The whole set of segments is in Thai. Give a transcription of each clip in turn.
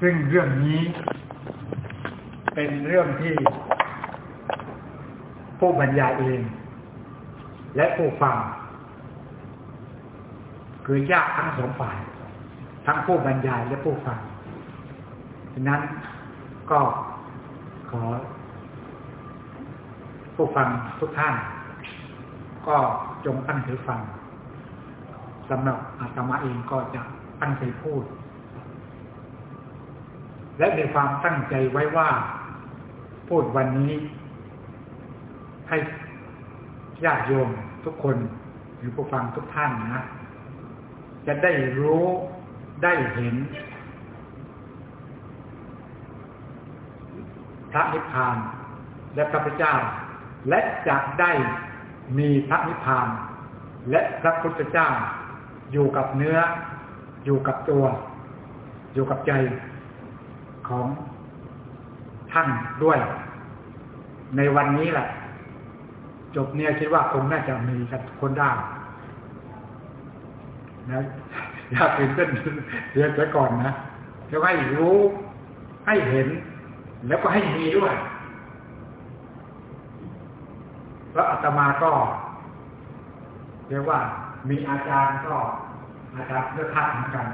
ซึ่งเรื่องนี้เป็นเรื่องที่ผู้บรรยายเอง และผู้ฟัง คือยากทั้งสองฝ่าย ทั้งผู้บรรยายและผู้ฟังฉะนั้นก็ขอ ผู้ฟังทุกท่าน ก็จงตั้งใจฟังสำหรับอาตมาเองก็จะตั้งใจพูด และมีความตั้งใจไว้ว่า พูดวันนี้ ให้ญาติโยมทุกคนหรือผู้ฟังทุกท่านนะ จะได้รู้ได้เห็น พระนิพพานและพระพุทธเจ้า และจะได้มีพระนิพพาน และพระพุทธเจ้า อยู่กับเนื้อ อยู่กับตัว อยู่กับใจ ของท่านด้วย ในวันนี้แหละ จบเนี่ยคิดว่าคงน่าจะมีกันคนได้นะอยากเป็นเส้นเรียนไว้ก่อนนะจะให้รู้ให้เห็น แล้วก็ให้มีด้วยเพราะอาตมาก็เรียกว่ามีอาจารย์ก็อาจารย์เลือกทัดเหมือนกัน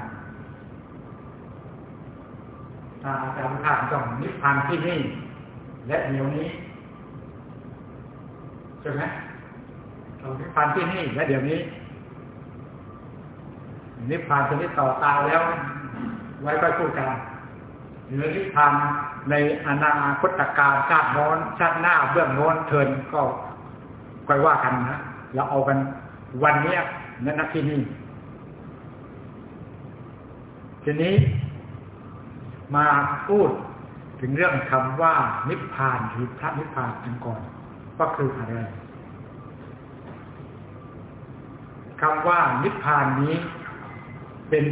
ถ้าอาจารย์เลือกทัดต้องนิพพานที่นี่ และเดี๋ยวนี้ใช่ไหมเรานิพพานที่นี่ และเดี๋ยวนี้ นิพพานชนิดต่อตาแล้ว ไว้ค่อยพูดกันหรือนิพพานในอนาคตการชาติโน้นชาติหน้าเบื้องโน้นเทินก็ค่อยว่ากันนะเราเอากันวันนี้นั่นนะที่นี่ทีนี้ มาพูดถึงเรื่องคำว่านิพพานหรือพระนิพพานกันก่อนก็คืออะไรคำว่านิพพานนี้เป็น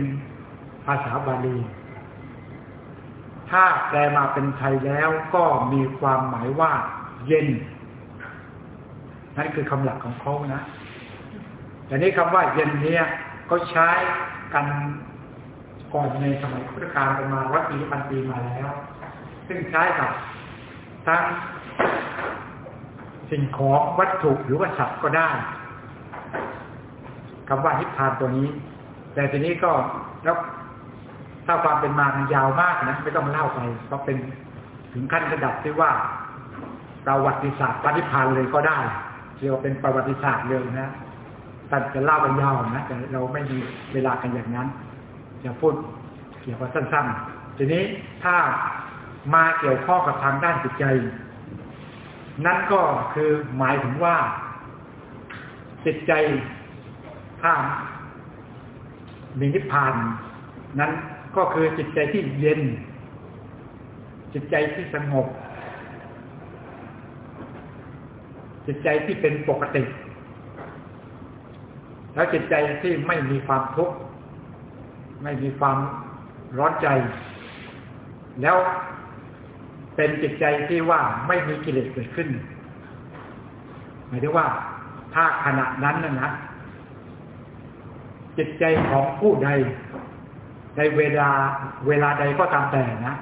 ภาษาบาลี ถ้าแปลมาเป็นไทยแล้วก็มีความหมายว่า เย็น นั่นคือคำหลักของเขานะแต่นี้คำว่าเย็นเนี้ยเขาใช้กัน ก่อนในสมัยพุทธกาลประมาณร้อยปีพันปีมาแล้ว ซึ่งใช้กับทั้งสิ่งของวัตถุหรือว่าสัตว์ก็ได้คำว่านิพพานตัวนี้ แต่ทีนี้ก็แล้วถ้าความเป็นมามันยาวมากนะไม่ต้องเล่าไปเพราะเป็นถึงขั้นระดับที่ว่าประวัติศาสตร์ปฏิพันธ์เลยก็ได้เรียกว่าเป็นประวัติศาสตร์เลยนะแต่จะเล่าไปยาวนะแต่เราไม่มีเวลากันอย่างนั้น จะพูดเกี่ยวกับสั้นๆ ทีนี้ถ้ามาเกี่ยวข้องกับทางด้านจิตใจ นั่นก็คือหมายถึงว่าจิตใจถ้ามีนิพพาน นั้นก็คือจิตใจที่เย็น จิตใจที่สงบ จิตใจที่เป็นปกติ แล้วจิตใจที่ไม่มีความทุกข์ ไม่มีความร้อนใจ แล้วเป็นจิตใจที่ว่าไม่มีกิเลสเกิดขึ้นหมายถึงว่าถ้าขณะนั้นนะนะจิตใจของผู้ใด ในเวลาเวลาใดก็ตามแต่นะ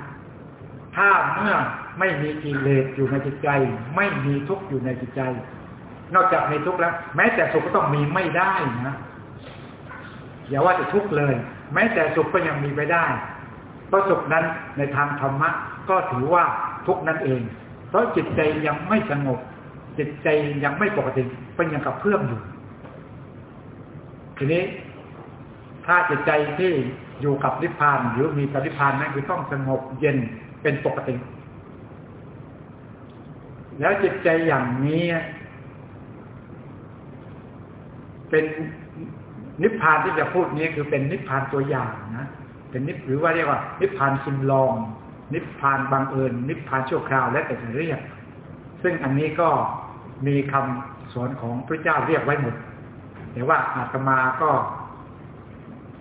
ถ้าเมื่อไม่มีกิเลสอยู่ในจิตใจ ไม่มีทุกข์อยู่ในจิตใจ นอกจากมีทุกข์แล้ว แม้แต่สุขก็ต้องมีไม่ได้นะอย่าว่าจะทุกข์เลย แม้แต่สุขก็ยังมีไปได้เพราะสุขนั้นในทางธรรมะก็ถือว่าทุกนั่นเอง เพราะจิตใจยังไม่สงบ จิตใจยังไม่ปกติเป็นอยังกับเพื่อมอยู่ ทีนี้ ถ้าจิตใจที่อยู่กับนิพพานหรือมีปฏิพานนั้นคือต้องสงบเย็นเป็นปกติ แล้วจิตใจอย่างนี้ เป็น นิพพานที่จะพูดนี้คือเป็นนิพพานตัวอย่างนะเป็นนิพหรือว่าเรียกว่า นิพพานซิมลอง นิพพานบังเอิญ นิพพานชั่วคราวและแต่จะเรียก ซึ่งอันนี้ก็มีคำสอนของพระเจ้าเรียกไว้หมดแต่ว่าอาตมาก็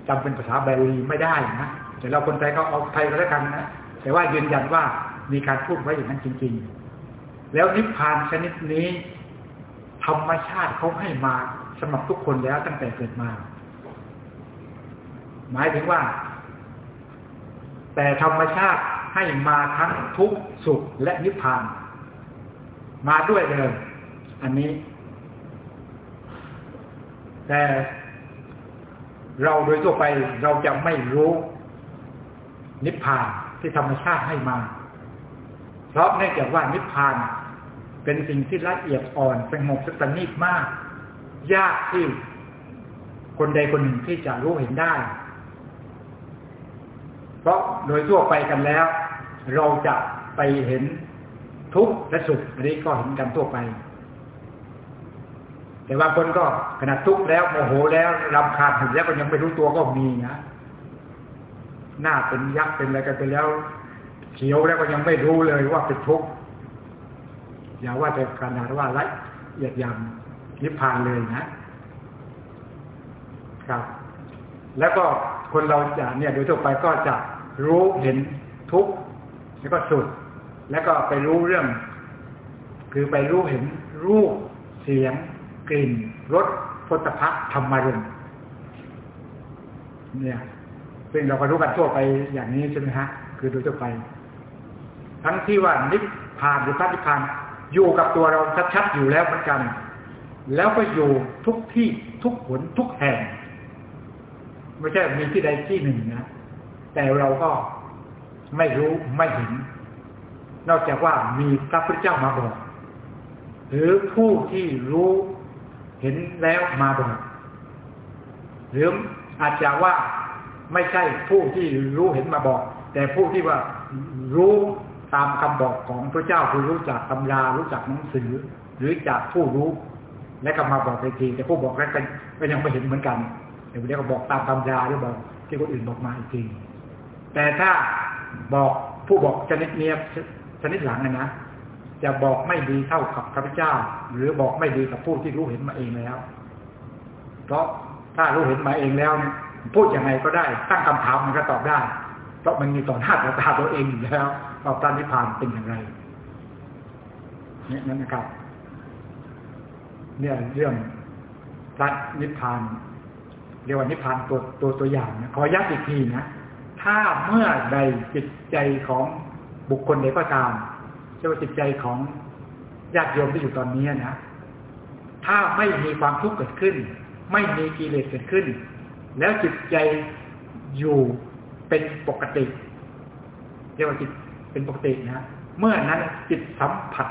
จำเป็นภาษาบาลีไม่ได้นะแต่เราคนไทยก็เอาไทยก็แล้วกันนะแต่ว่ายืนยันว่ามีการพูดไว้อย่างนั้นจริง ๆ แล้วนิพพานชนิดนี้ ธรรมชาติเขาให้มา สำหรับทุกคนแล้วตั้งแต่เกิดมา หมายถึงว่า แต่ธรรมชาติให้มาทั้งทุกข์สุขและนิพพาน มาด้วยเลยอันนี้ แต่เราโดยทั่วไปเราจะไม่รู้นิพพานที่ธรรมชาติให้มา เพราะเนื่องจากว่านิพพานเป็นสิ่งที่ละเอียดอ่อนเป็นหมกสนิทมาก ยากที่คนใดคนหนึ่งที่จะรู้เห็นได้ เพราะโดยทั่วไปกันแล้ว เราจะไปเห็นทุกข์และสุขอันนี้ก็เห็นกันทั่วไป แต่ว่าคนก็ขนาดทุกข์แล้วโมโหแล้วรำคาญถึงแล้วก็ยังไม่รู้ตัวก็มีนะหน้าเป็นยักษ์เป็นอะไรกันไปแล้ว เขียวแล้วก็ยังไม่รู้เลยว่าเป็นทุกข์อย่าว่าแต่ขนาดว่าละเอียดยำ นิพพานเลยนะครับ แล้วก็คนเราจะเนี่ยโดยทั่วไปก็จะรู้เห็นทุกข์แล้วก็สุด แล้วก็ไปรู้เรื่อง คือไปรู้เห็นรูปเสียง กลิ่นรสพุทธะธรรมารมเนี่ยซึ่งเราก็รู้กันทั่วไปอย่างนี้ใช่ไหมฮะ คือโดยทั่วไป ทั้งที่ว่านิพพานหรือพระนิพพานอยู่กับตัวเราชัดๆอยู่แล้วเหมือนกัน แล้วก็อยู่ทุกที่ทุกผลทุกแห่ง ไม่ใช่มีที่ใดที่หนึ่งนะ แต่เราก็ไม่รู้ไม่เห็น นอกจากว่ามีพระพุทธเจ้ามาบอก หรือผู้ที่รู้เห็นแล้วมาบอก หรืออาจจะว่าไม่ใช่ผู้ที่รู้เห็นมาบอก แต่ผู้ที่ว่ารู้ตามคำบอกของพระเจ้าคือรู้จักตำรารู้จักหนังสือ หรือจากผู้รู้ และก็มาบอกไปทีแต่ผู้บอกแรกก็ยังไม่เห็นเหมือนกันเดี๋ยวเรียกบอกตามตำราหรือบอกที่คนอื่นบอกมาอีกทีแต่ถ้าบอกผู้บอกชนิดเนี้ยชนิดหลังนะนะจะบอกไม่ดีเท่ากับพระเจ้า หรือบอกไม่ดีกับผู้ที่รู้เห็นมาเองแล้ว เพราะถ้ารู้เห็นมาเองแล้วเนี่ยพูดยังไงก็ได้ ตั้งคำถามมันก็ตอบได้ เพราะมันมีต่อหน้าต่อตาตัวเองอยู่แล้วว่าพระนิพพานเป็นอย่างไรนี่นั่นนะครับ เนี่ยเรื่องพระนิพพานเรียกว่านิพพานตัวตัวตัวอย่างนะขอย้ำอีกทีนะถ้าเมื่อใดจิตใจของบุคคลใดก็ตามเช่นว่าจิตใจของญาติโยมที่อยู่ตอนนี้นะถ้าไม่มีความทุกข์เกิดขึ้น ไม่มีกิเลสเกิดขึ้น แล้วจิตใจอยู่เป็นปกติเรียกว่าจิตเป็นปกตินะเมื่อนั้นจิตสัมผัส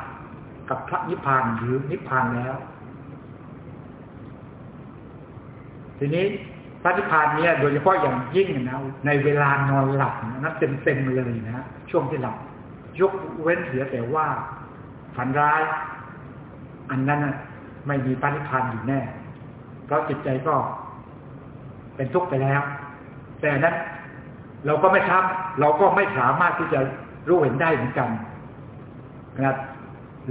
กับพระนิพพานหรือนิพพานแล้ว ทีนี้พระนิพพานเนี่ยโดยเฉพาะอย่างยิ่งนะในเวลานอนหลับนะเต็มเต็มเลยนะช่วงที่หลับยกเว้นเสียแต่ว่าฝันร้าย อันนั้นไม่มีพระนิพพานอยู่แน่ เพราะจิตใจก็เป็นทุกข์ไปแล้ว แต่นั้นเราก็ไม่ทำเราก็ไม่สามารถที่จะรู้เห็นได้เหมือนกันนะ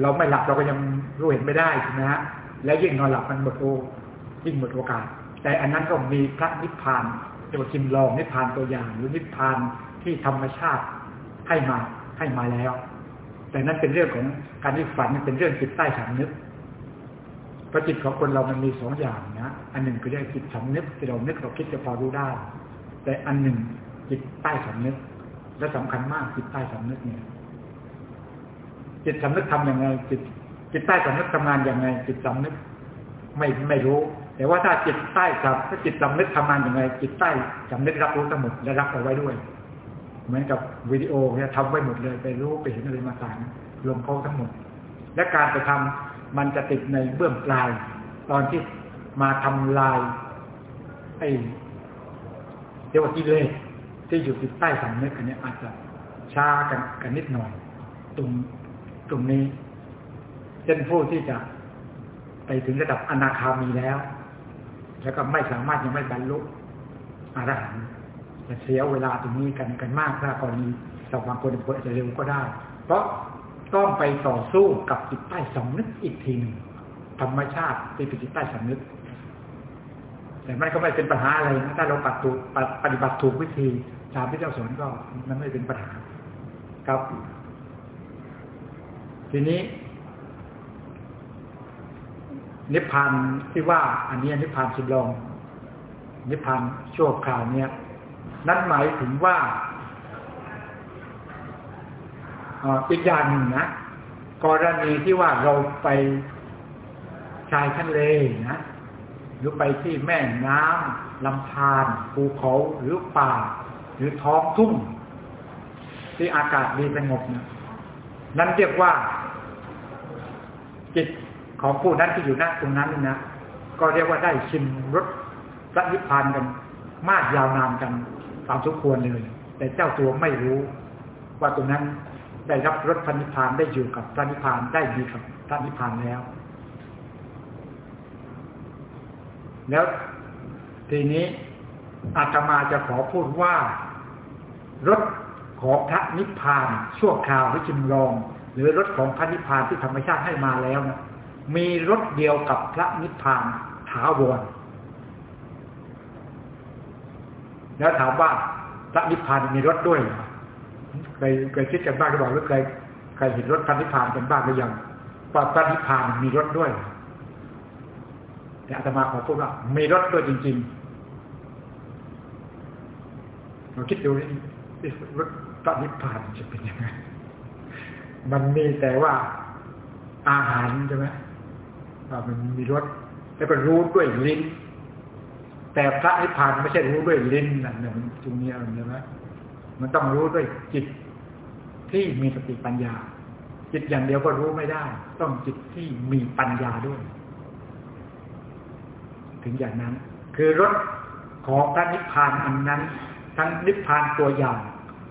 เราไม่หลับเราก็ยังรู้เห็นไม่ได้ใช่ไหมฮะและยิ่งนอนหลับมันหมดโอยิ่งหมดโอกาส แต่อันนั้นก็มีพระนิพพานจะว่าจิมลองนิพพานตัวอย่าง หรือนิพพานที่ธรรมชาติให้มาให้มาแล้ว แต่นั้นเป็นเรื่องของการที่ฝันเป็นเรื่องจิตใต้สำนึกพระจิตของคนเรามันมีสองอย่างนะอันหนึ่งคือเรื่องจิตสำนึกที่เรานึกเราคิดจะพอรู้ได้ แต่อันหนึ่งจิตใต้สำนึก และสำคัญมากจิตใต้สำนึกเนี่ย จิตสำนึกทํำยังไงจิตจิตใต้สำนึกทำงานยังไง จิตสำนึก ไม่ไม่รู้ แต่ว่าถ้าจิตใต้สับถ้าจิตสำนึกทำงานยังไง จิตใต้สำนึกรับรู้ทั้งหมดและรับเอาไว้ด้วย เหมือนกับวิดีโอเนี่ยทำไว้หมดเลยไปรู้ไปเห็นอะไรมาต่างรวมเขาทั้งหมด และการไปทำมันจะติดในเบื้องปลาย ตอนที่มาทำลายไอ้เรียกว่ากิเลสที่อยู่ติดใต้สำนึกอันนี้อาจจะช้ากันกันนิดหน่อย ตรงตรงนี้เช่นผู้ที่จะไปถึงระดับอนาคามีแล้ว แล้วก็ไม่สามารถยังไม่บรรลุอรหันต์จะเสียเวลาตรงนี้กันกันมากถ้ากรณีสบางคนอาจจะเร็วก็ได้ เพราะต้องไปต่อสู้กับจิตใต้สำนึกอีกทีหนึ่งธรรมชาติที่เป็นจิตใต้สำนึก แต่มันก็ไม่เป็นปัญหาอะไรนะถ้าเราปฏิบัติปฏิบัติถูกวิธีตามที่เจ้าสอนก็มันไม่เป็นปัญหาครับ ทีนี้ นิพพานที่ว่าอันนี้นิพพานสิบลองนิพพานชั่วคราวเนี่ยนั่นหมายถึงว่าอีกอย่างหนึ่งนะกรณีที่ว่าเราไปชายทะเลนะหรือไปที่แม่น้ำลำธารภูเขาหรือป่า หรือท้องทุ่ง ที่อากาศดีสงบนะนั่นเรียกว่า จิต ของผู้นั้นที่อยู่ณตรงนั้นนะ ก็เรียกว่าได้ชิมรสพระนิพพานกัน มากยาวนานกันตามสมควรเลย แต่เจ้าตัวไม่รู้ ว่าตรงนั้นได้รับรสพระนิพพานได้อยู่กับพระนิพพานได้ดีกับพระนิพพานแล้ว แล้วทีนี้อาตมาจะขอพูดว่ารถของพระนิพพานชั่วคราวหรือจิมรอง หรือรถของพระนิพพานที่ธรรมชาติให้มาแล้วนะ มีรถเดียวกับพระนิพพานถาวร แล้วถามว่าพระนิพพานมีรถด้วยเคยเคยคิดกันบ้างหรือเปล่าหรือเคยเคยเห็นรถพระนิพพานกันบ้างหรือยังว่าพระนิพพานมีรถด้วยแต่อาตมาขอพูดว่ามีรถด้วยจริงๆเราคิดดูนี่รถพระนิพพานจะเป็นยังไงมันมีแต่ว่าอาหารใช่ไหม ว่ามันมีรสแล้วก็รู้ด้วยลิ้น แต่พระนิพพานไม่ใช่รู้ด้วยลิ้นนั่นเนี่ยตรงนี้ใช่ไหมมันต้องรู้ด้วยจิตที่มีสติปัญญา จิตอย่างเดียวก็รู้ไม่ได้ ต้องจิตที่มีปัญญาด้วย ถึงอย่างนั้น คือรถของพระนิพพานอันนั้น ทั้งนิพพานตัวอย่าง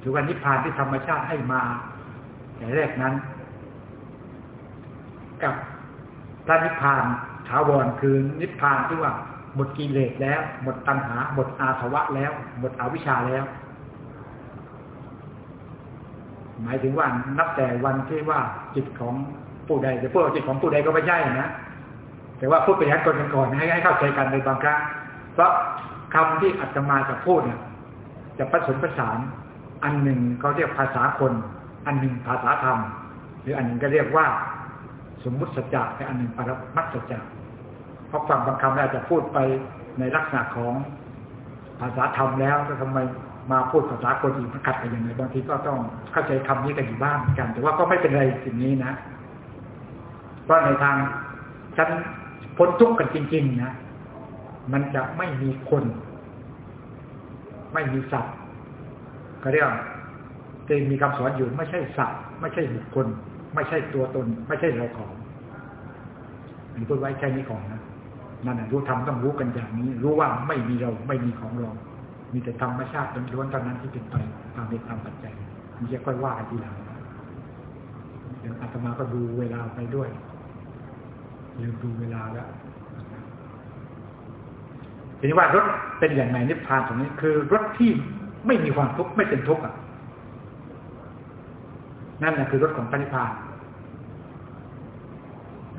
หรือว่านิพพานที่ธรรมชาติให้มาแต่แรกนั้น กับ พระนิพพานถาวรคือนิพพานที่ว่าหมดกิเลสแล้ว หมดตัณหา หมดอาสวะแล้ว หมดอวิชชาแล้ว หมายถึงว่านับแต่วันที่ว่าจิตของผู้ใดจะพูดจิตของผู้ใดก็ไม่ใช่นะแต่ว่าพูดไปยันคนกันก่อนให้ให้เข้าใจกันในบางครั้งเพราะคำที่อาตมาจะพูดเนี่ยจะผสมผสาน อันหนึ่งเขาเรียกภาษาคน อันหนึ่งภาษาธรรม หรืออันหนึ่งก็เรียกว่า สมมุติสัจจะแต่อันหนึ่งปรมัตสัจจะเพราะฟังบางคำอาจจะพูดไปในลักษณะของภาษาธรรมแล้วก็ทำไมมาพูดภาษาคนอีกมันขัดกันอย่างไรบางทีก็ต้องเข้าใจคำนี้กันอยู่บ้างกัน แต่ว่าก็ไม่เป็นไรสิ่งนี้นะเพราะในทางฉันพ้นทุกข์กันจริง ๆ นะมันจะไม่มีคน ไม่มีสัตว์ก็เรียกจะมีคำสอนอยู่ไม่ใช่สัตว์ไม่ใช่บุคคล ไม่ใช่ตัวตน ไม่ใช่เราของอันพูดไว้แค่นี้ก่อนนะนั่นรู้ธรรมต้องรู้กันอย่างนี้ รู้ว่าไม่มีเราไม่มีของเรา มีแต่ธรรมชาติล้วนเท่านั้นที่เป็นไปตามเหตุตามปัจจัยมันจะค่อยว่าทีหลังเดี๋ยวอาตมาก็ดูเวลาไปด้วยลืมดูเวลาแล้วทีนี้ว่ารถเป็นอย่างไรนิพพานตรงนี้ คือรถที่ไม่มีความทุกข์ไม่เป็นทุกข์อะนั่นแหละคือรถของพระนิพพาน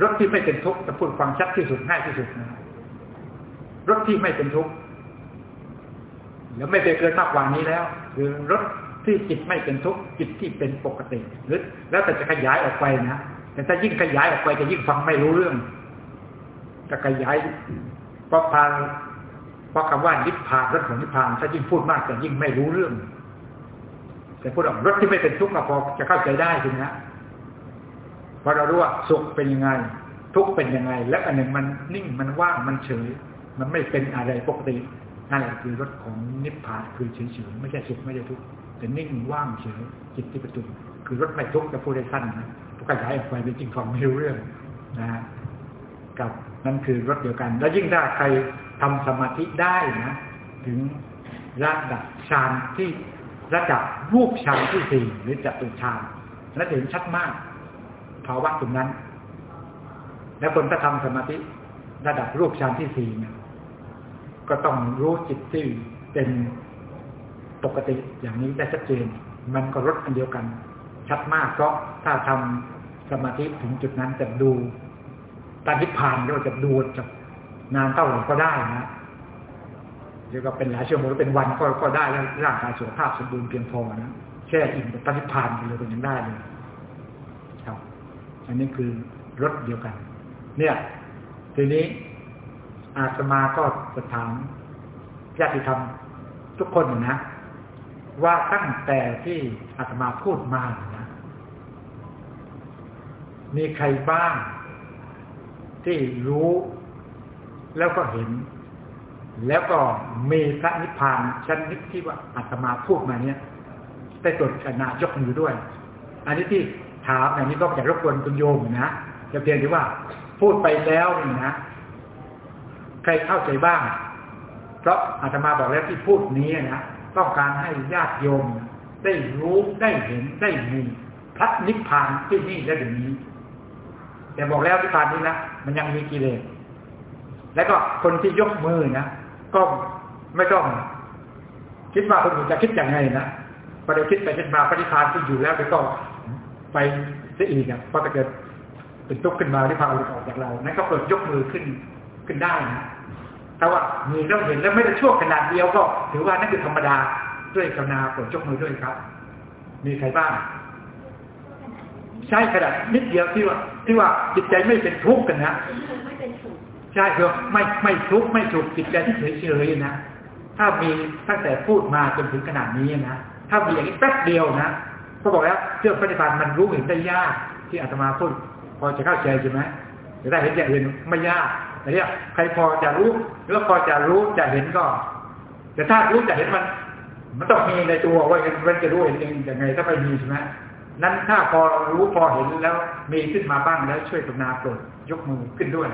รถที่ไม่เป็นทุกข์จะพูดความชัดที่สุดง่ายที่สุดนะรถที่ไม่เป็นทุกข์แล้วไม่เคยเกินมากกว่านี้แล้ว คือรถที่จิตไม่เป็นทุกข์จิตที่เป็นปกติหรือแล้วแต่จะขยายออกไปนะแต่ถ้ายิ่งขยายออกไปจะยิ่งฟังไม่รู้เรื่องจะขยายเพราะพานเพราะคำว่านิพพานรถของนิพพาน ถ้ายิ่งพูดมากจะยิ่งไม่รู้เรื่อง แต่พูดออกรถที่ไม่เป็นทุกข์ก็พอจะเข้าใจได้จริงนะ อเรารู้ว่าสุขเป็นยังไง ทุกข์เป็นยังไง และอันหนึ่งมันนิ่งมันว่างมันเฉย มันไม่เป็นอะไรปกตินั่นแหละคือรถของนิพพานคือเฉยๆไม่ใช่สุขไม่ใช่ทุกข์แต่นิ่งว่างเฉยจิตที่ประตูคือรถไม่ทุกข์จะพูดได้สั้นนะขยายออกไปเป็นจริงฟังไม่รู้เรื่องนะกับนั่นคือรถเดียวกัน แล้วยิ่งถ้าใครทำสมาธิได้นะ ถึงระดับฌานที่ระดับรูปฌานที่สี่หรือจัตุฌานและเห็นชัดมาก ภาวะตรงนั้น แล้วคนถ้าทำสมาธิระดับรูปฌานที่สี่เนี่ยก็ต้องรู้จิตที่เป็นปกติอย่างนี้ได้ชัดเจน มันก็รถอันเดียวกัน ชัดมากเพราะถ้าทำสมาธิถึงจุดนั้นจะดูตานิพพานเราจะดูจะนานเท่าไหร่ก็ได้นะเดี๋ยวก็เป็นหลายชั่วโมงเป็นวันก็ก็ได้แล้วร่างกายสุขภาพสมบูรณ์เพียงพอนะแช่อิ่มกับปฏิพานไปเลยเป็นยังได้เลย อันนี้คือรถเดียวกัน เนี่ย ทีนี้อาตมาก็จะถามญาติธรรมทุกคนนะ ว่าตั้งแต่ที่อาตมาพูดมานะมีใครบ้างที่รู้แล้วก็เห็น แล้วก็มีพระนิพพานชั้นนิพที่ว่าอาตมาพูดมาเนี่ยได้ตรวจขณะยกมือด้วย อันนี้ที่ ถามอย่างนี้ก็จะรบกวนคุณโยมนะจะเพียงที่ว่า พูดไปแล้วนี่นะใครเข้าใจบ้าง เพราะอาตมาบอกแล้วที่พูดนี้นะต้องการให้ญาติโยม ได้รู้ได้เห็นได้มีพระนิพพานที่นี่และเดี๋ยวนี้ แต่บอกแล้วนิพพานนี้นะมันยังมีกิเลสแล้วก็คนที่ยกมือนะก็ไม่ต้องคิดว่าคนอื่นจะคิดอย่างไงนะพอเดี๋ยวคิดไปคิดมาปฏิพานที่อยู่แล้วก็ ไปเสียอีกอะพอจะเกิดเป็นทุกข์ขึ้นมาที่พาอุออกจากเรานั่นก็เปิดยกมือขึ้นขึ้นได้นะถ้าว่ามีแล้วเห็นแล้วไม่ได้ชั่วขนาดเดียวก็ ถือว่านั่นคือธรรมดาด้วยกรุณาโปรดยกมือด้วยครับ มีใครบ้าง ใช่ขนาดนิดเดียวที่ว่า ที่ว่าจิตใจไม่เป็นทุกข์กันนะใช่คือไม่ไม่ทุกข์ไม่สุขจิตใจที่เฉยเฉยนะถ้ามีตั้งแต่พูดมาจนถึงขนาดนี้นะถ้ามีอย่างนี้แป๊บเดียวนะ ก็บอกแล้วเรื่องปฏิบัติมันรู้เห็นได้ยากที่อาตมาพูดพอจะเข้าใจใช่ไหมจะได้เห็นอย่างอื่นไม่ยากแต่เนี่ยใครพอจะรู้แล้วพอจะรู้จะเห็นก็ แต่ถ้ารู้จะเห็นมัน มันต้องมีในตัวว่ามันจะรู้เห็นเองยังไงถ้าไม่มีใช่ไหมนั้นถ้าพอรู้พอเห็นแล้วมีขึ้นมาบ้างแล้วช่วยกรุณาโปรดยกมือขึ้นด้วย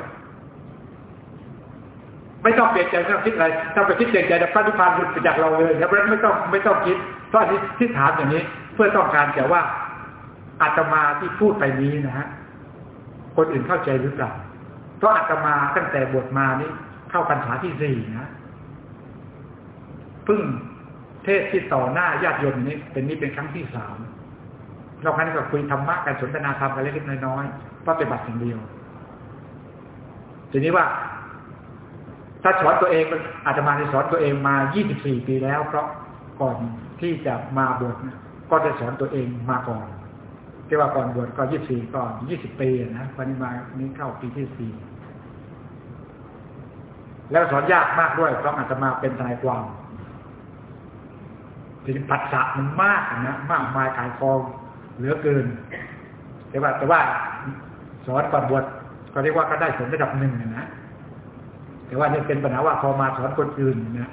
ไม่ต้องเปลี่ยนใจไม่ต้องคิดอะไรถ้าไปคิดเปลี่ยนใจจะพระนิพพานหลุดไปจากเราเลยครับไม่ต้องไม่ต้องคิด เพราะที่ที่ถามอย่างนี้เพื่อต้องการแต่ว่าอาตมาที่พูดไปนี้นะฮะคนอื่นเข้าใจหรือเปล่าเพราะอาตมาตั้งแต่บวชมานี้เข้าพรรษาที่สี่นะพึ่งเทศที่ต่อหน้าญาติโยมนี้เป็นนี้เป็นครั้งที่สามเราครั้นี้ก็คุยธรรมะกันสนทนาธรรมกันเล็กๆน้อยๆปฏิบัติอย่างเดียวทีนี้ว่า ถ้าสอนตัวเองอาตมาได้สอนตัวเองมา 24 ปีแล้ว เพราะก่อนที่จะมาบวชก็ได้สอนตัวเองมาก่อนที่ว่าก่อนบวชก็24ก่อน20ปีนะวันนี้มานี้เข้าปีที่สี่แล้วสอนยากมากด้วยเพราะอาตมาเป็นทนายความทีนี้ปัจจะมันมากนะมากมายขายคองเหลือเกิน แต่ว่าแต่ว่าสอนก่อนบวชก็เรียกว่าก็ได้ผลระดับหนึ่งนะแต่ว่านี่เป็นปัญหาว่าพอมาสอนคนอื่นนะ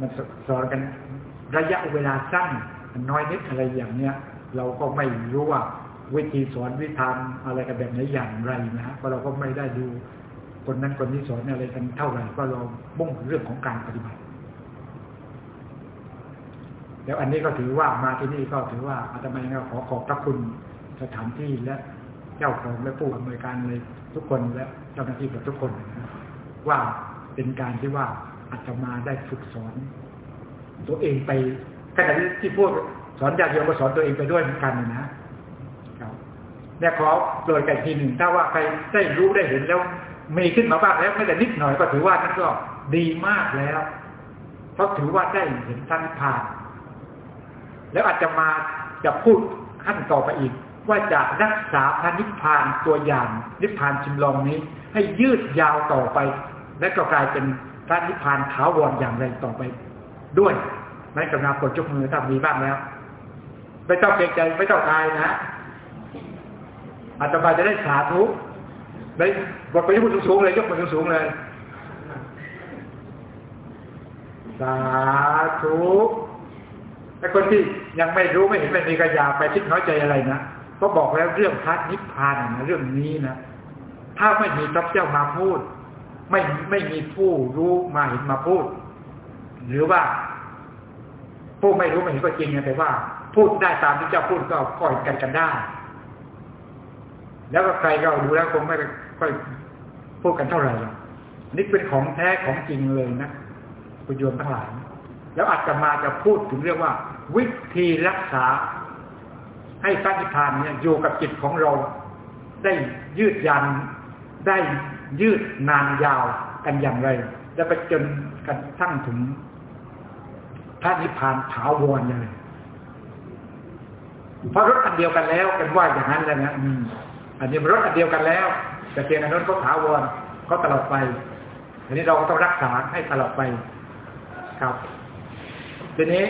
มันสอนกัน ระยะเวลาสั้นน้อยนิดอะไรอย่างเนี้ยเราก็ไม่รู้ว่าวิธีสอนวิธีอะไรกันแบบไหนอย่างไรนะฮะเพราะเราก็ไม่ได้ดูคนนั้นคนนี้สอนอะไรกันเท่าไหร่ก็เรามุ่งเรื่องของการปฏิบัติ แล้วอันนี้ก็ถือว่ามาที่นี่ก็ถือว่าอาตมาก็ขอขอบพระคุณสถานที่และเจ้าของและผู้อำนวยการเลยทุกคนและเจ้าหน้าที่กับทุกคนนะว่าเป็นการที่ว่าอาตมาได้ฝึกสอน ตัวเองไปขณะที่พวกสอนญาติโยมก็สอนตัวเองไปด้วยเหมือนกันนะครับเนี่ยขอโดยกันทีหนึ่งถ้าว่าใครได้รู้ได้เห็นแล้ว มีขึ้นมาบ้างแล้วไม่แต่นิดหน่อยก็ถือว่านั่นก็ดีมากแล้วเพราะถือว่าได้เห็นท่านผ่าน แล้วอาจจะมาจะพูดขั้นต่อไปอีก ว่าจะรักษาพระนิพพานตัวอย่างนิพพานชิมลองนี้ ให้ยืดยาวต่อไป และก็กลายเป็นพระนิพพานถาวรอย่างไรต่อไป ด้วยไม่กำลังกดยกมือถ้ามีบ้างแล้วไม่ต้องเกรงใจไม่ต้องอายนะอาตมาจะได้สาธุได้บทไปยกมือสูงเลยยกมือสูงเลยสาธุแต่คนที่ยังไม่รู้ไม่เห็นไม่มีกระยาไปคิดน้อยใจอะไรนะก็บอกแล้วเรื่องพัดนิพพานนะเรื่องนี้นะถ้าไม่มีพระเจ้ามาพูด ไม่ไม่มีผู้รู้มาเห็นมาพูด หรือว่าผู้ไม่รู้ไม่เห็นก็จริงนะแต่ว่า พูดได้ตามที่เจ้าพูดก็ค่อยกันกันได้ แล้วก็ใครก็ดูแล้วคงไม่ค่อยพูดกันเท่าไหร่หรอกนี่เป็นของแท้ของจริงเลยนะคุณโยมทั้งหลาย แล้วอาจจะมาจะพูดถึงเรื่องว่า วิธีรักษา ให้พระนิพานเนี่ยอยู่กับจิตของเรา ได้ยืดยันได้ยืดนานยาวกันอย่างไรจะไปจนกันทั้งถึง ระนิพพานถาวรเลยเพราะรถอันเดียวกันแล้วกันว่าอย่างนั้นแล้วนะอืมอันนี้รถอันเดียวกันแล้ว แต่เพียงอันนั้นก็ถาวรก็ตลอดไป อันนี้เราก็ต้องรักษาให้ตลอดไป ครับทีนี้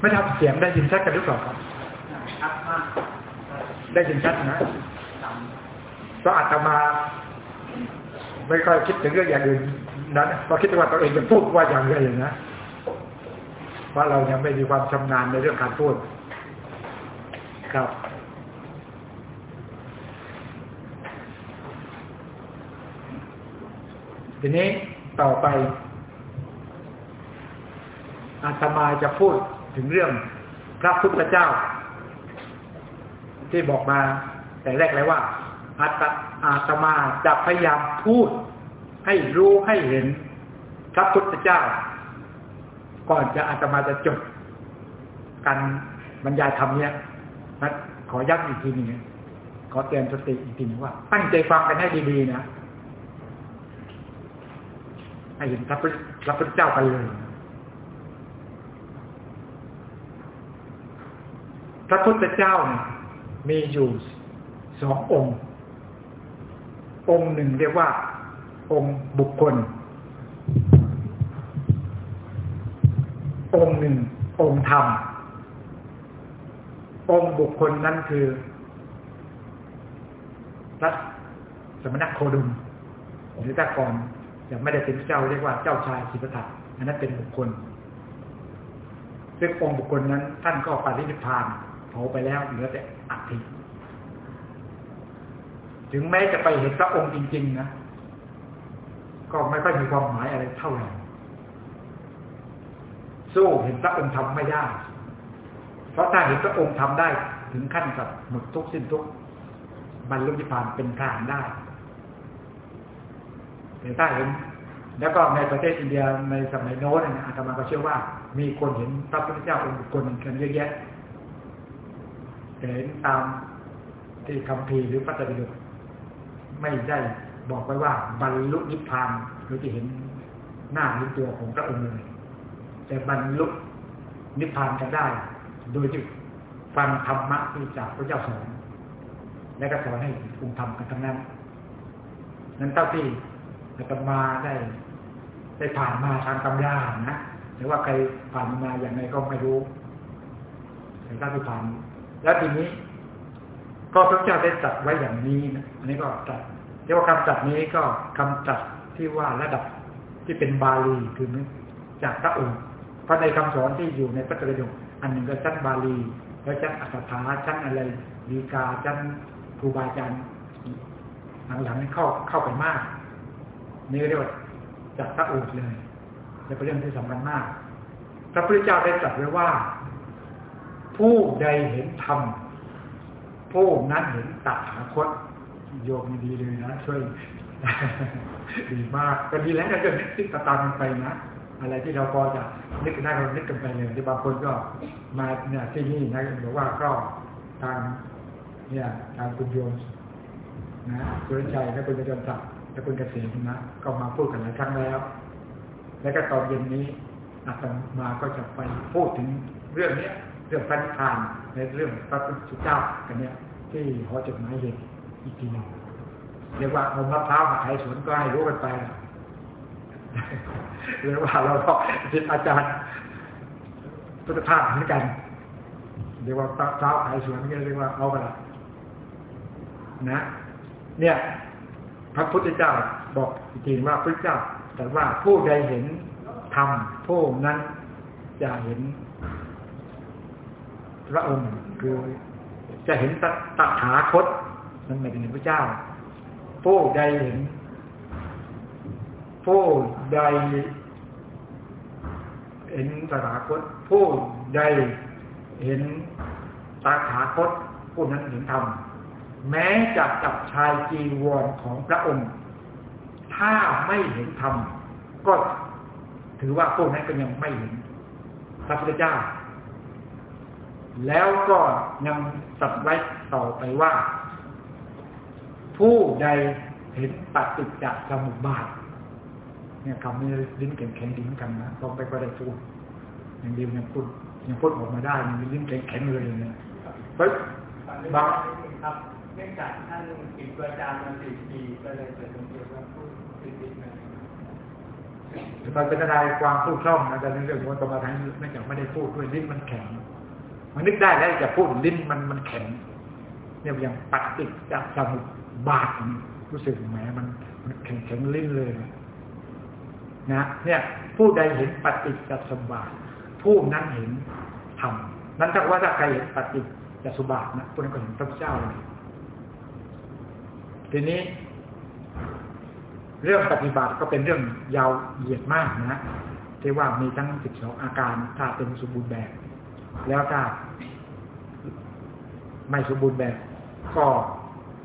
ไม่ทำเสียงได้ยินชัดกันหรือเปล่าครับชัดมากได้ยินชัดนะเพราะอาตมา ไม่ค่อยคิดถึงเรื่องอย่างอื่นนั้นเพราะคิดว่าตัวเองจะพูดว่าอย่างไรอย่างนะเพราะเรายังไม่มีความชำนาญในเรื่องการพูด ครับ ทีนี้ต่อไปอาตมาจะพูดถึงเรื่องพระพุทธเจ้า ที่บอกมาแต่แรกเลยว่าอาตอาตมาจะพยายาม พูดให้รู้ให้เห็นพระพุทธเจ้า ก่อนจะอาตมาจะจบการบรรยายธรรมเนี้ยนะขอย้ำอีกทีหนึ่งขอเตือนสติอีกทีหนึงว่า ตั้งใจฟังกันให้ดีๆนะให้เห็นพระพุทธพระพุทธเจ้ากันเลยพระพุทธเจ้าเนี่ยมีอยู่สององค์ องค์หนึ่งเรียกว่า องค์บุคคล องค์หนึ่ง องค์ธรรม องค์บุคคลนั้นคือพระสมณโคดมหรือถ้าก่อนยังไม่ได้เป็นเจ้าเรียกว่าเจ้าชายสิทธัตถะอันนั้นเป็นบุคคล ซึ่งองค์บุคคลนั้นท่านก็ปฏินิพพานเผาไปแล้วเหลือแต่อัฐิ ถึงแม้จะไปเห็นพระองค์จริง ๆ นะ ก็ไม่ค่อยมีความหมายอะไรเท่าไหร่สู้เห็นพระองค์ทำไม่ได้ เพราะถ้าเห็นพระองค์ทำได้ ถึงขั้นกับหมดทุกสิ้นทุกบรรลุนิพพานเป็นทางได้แต่ถ้าเห็นแล้วก็ในประเทศอินเดียในสมัยโน้นนะอาตมาก็เชื่อว่า มีคนเห็นพระพุทธเจ้าองค์บุคคลกันเยอะแยะเห็นตามที่คำพีหรือพระตรปิฎก ไม่ได้บอกไว้ว่าบรรลุนิพพานหรือจะเห็นหน้าหรือตัวของพระองค์เลย แต่บรรลุนิพพานกันได้ โดยที่ฟังธรรมะที่จากพระเจ้าสอนและก็สอนให้องค์ธรรมกันทั้งนั้น นั้นเท่าที่อาตมาได้ได้ผ่านมาทางตำรานะแต่ว่าใครผ่านมาอย่างไรก็ไม่รู้แต่ถ้าที่ผ่าน แล้วทีนี้ ก็พระเจ้าได้ตรัสไว้อย่างนี้นะอันนี้ก็ตรัส เรียกว่าคำตรัสนี้ก็คำตรัสที่ว่าระดับที่เป็นบาลีคือจากพระองค์เพราะในคำสอนที่อยู่ในพระไตรปิฎกอันหนึ่งก็ชั้นบาลีแล้วชั้นอัฏฐาชั้นอะไรดีกาชั้นครูบาอาจารย์หลังๆนี้เข้าเข้าไปมาก นี่เรียกว่าจากพระอษฐ์เลยจะเป็นเรื่องที่สำคัญมากพระพุทธเจ้าได้ตรัสไว้ว่า ผู้ใดเห็นธรรมผู้นั้นเห็นตถาคต โยมดีเลยนะช่วยดีมากก็ดีแล้วก็จะนึกติดตามกันไปนะอะไรที่เราพอจะนึกได้เรานึกกันไปเลยที่บางคนก็มาเนี่ยที่นี่นะบอว่าก็ทางเนี่ยทางคุณโยมนะสุรชัยและคุณประจำศักดิ์และคุณเกษมนะก็มาพูดกันหลายครั้งแล้ว แล้วก็ตอนเย็นนี้อาตมาก็จะไปพูดถึงเรื่องเนี้ยเรื่องพระนิพพานในเรื่องพระพุทธเจ้ากันเนี่ยที่หอจดหมายเหตุ อีกทีหนึ่งเรียกว่าเอามะพร้าวมาขายสวนก็ให้รู้กันไปเรียกว่าเราก็ศิษย์อาจารย์พุทธทาสเหมือนกันเรียกว่ามะพร้าวขายสวนก็เรียกว่าเอาไปละนะ เนี่ย พระพุทธเจ้าบอกจริงว่าพระเจ้า แต่ว่าผู้ใดเห็นธรรมผู้นั้นจะเห็น พระองค์คือจะเห็นตตถาคต นั่นหมายถึงพระเจ้า ผู้ใดเห็น ผู้ใดเห็นตถาคตผู้ใดเห็นตาถาคตผู้นั้นเห็นธรรมแม้จะจับชายจีวรของพระองค์ ถ้าไม่เห็นธรรมก็ถือว่าพวกนั้นก็ยังไม่เห็นพระพุทธเจ้า แล้วก็ยังตัดไว้ต่อไปว่า ผู้ใดเห็นปฏิจจสมุปบาทเนี่ยคำนี้ลิ้นแข็งๆดิ้นกันนะต้องไปก็ได้พูดยังดียังพูดยังพูดออกมาได้มันลิ้นแข็งๆเลยเนี่ยเฮ้ยบางครับเนื่องจากท่านปิดตัวอาจารย์มาสี่ปีก็เลยเกิดเป็นเกี่ยวกับผู้ติดติดมาตอนเป็นทนายความพูดคล่องนะแต่ในเรื่องของกรรมฐานเนื่องจากไม่ได้พูดด้วยลิ้นมันแข็ง มันนึกได้แล้วจะพูดลิ้นมันมันแข็งเนี่ยอย่างปัดติดจากสมุด บาดรู้สึกแหมมันมันแข็งแข็งลิ้นเลยนะเนี่ย ผู้ใดเห็นปฏิจจสมบาทผู้นั้นเห็นธรรมนั้นถ้าว่าถ้าใครเห็นปฏิจจสมบาทนะผู้นั้นก็เห็นพระเจ้าเลยทีนี้ เรื่องปฏิบัติก็เป็นเรื่องยาวเหยียดมากนะที่ว่ามีทั้งสิบสองอาการถ้าเป็นสมบูรณ์แบบ แล้วถ้าไม่สมบูรณ์แบบ ก็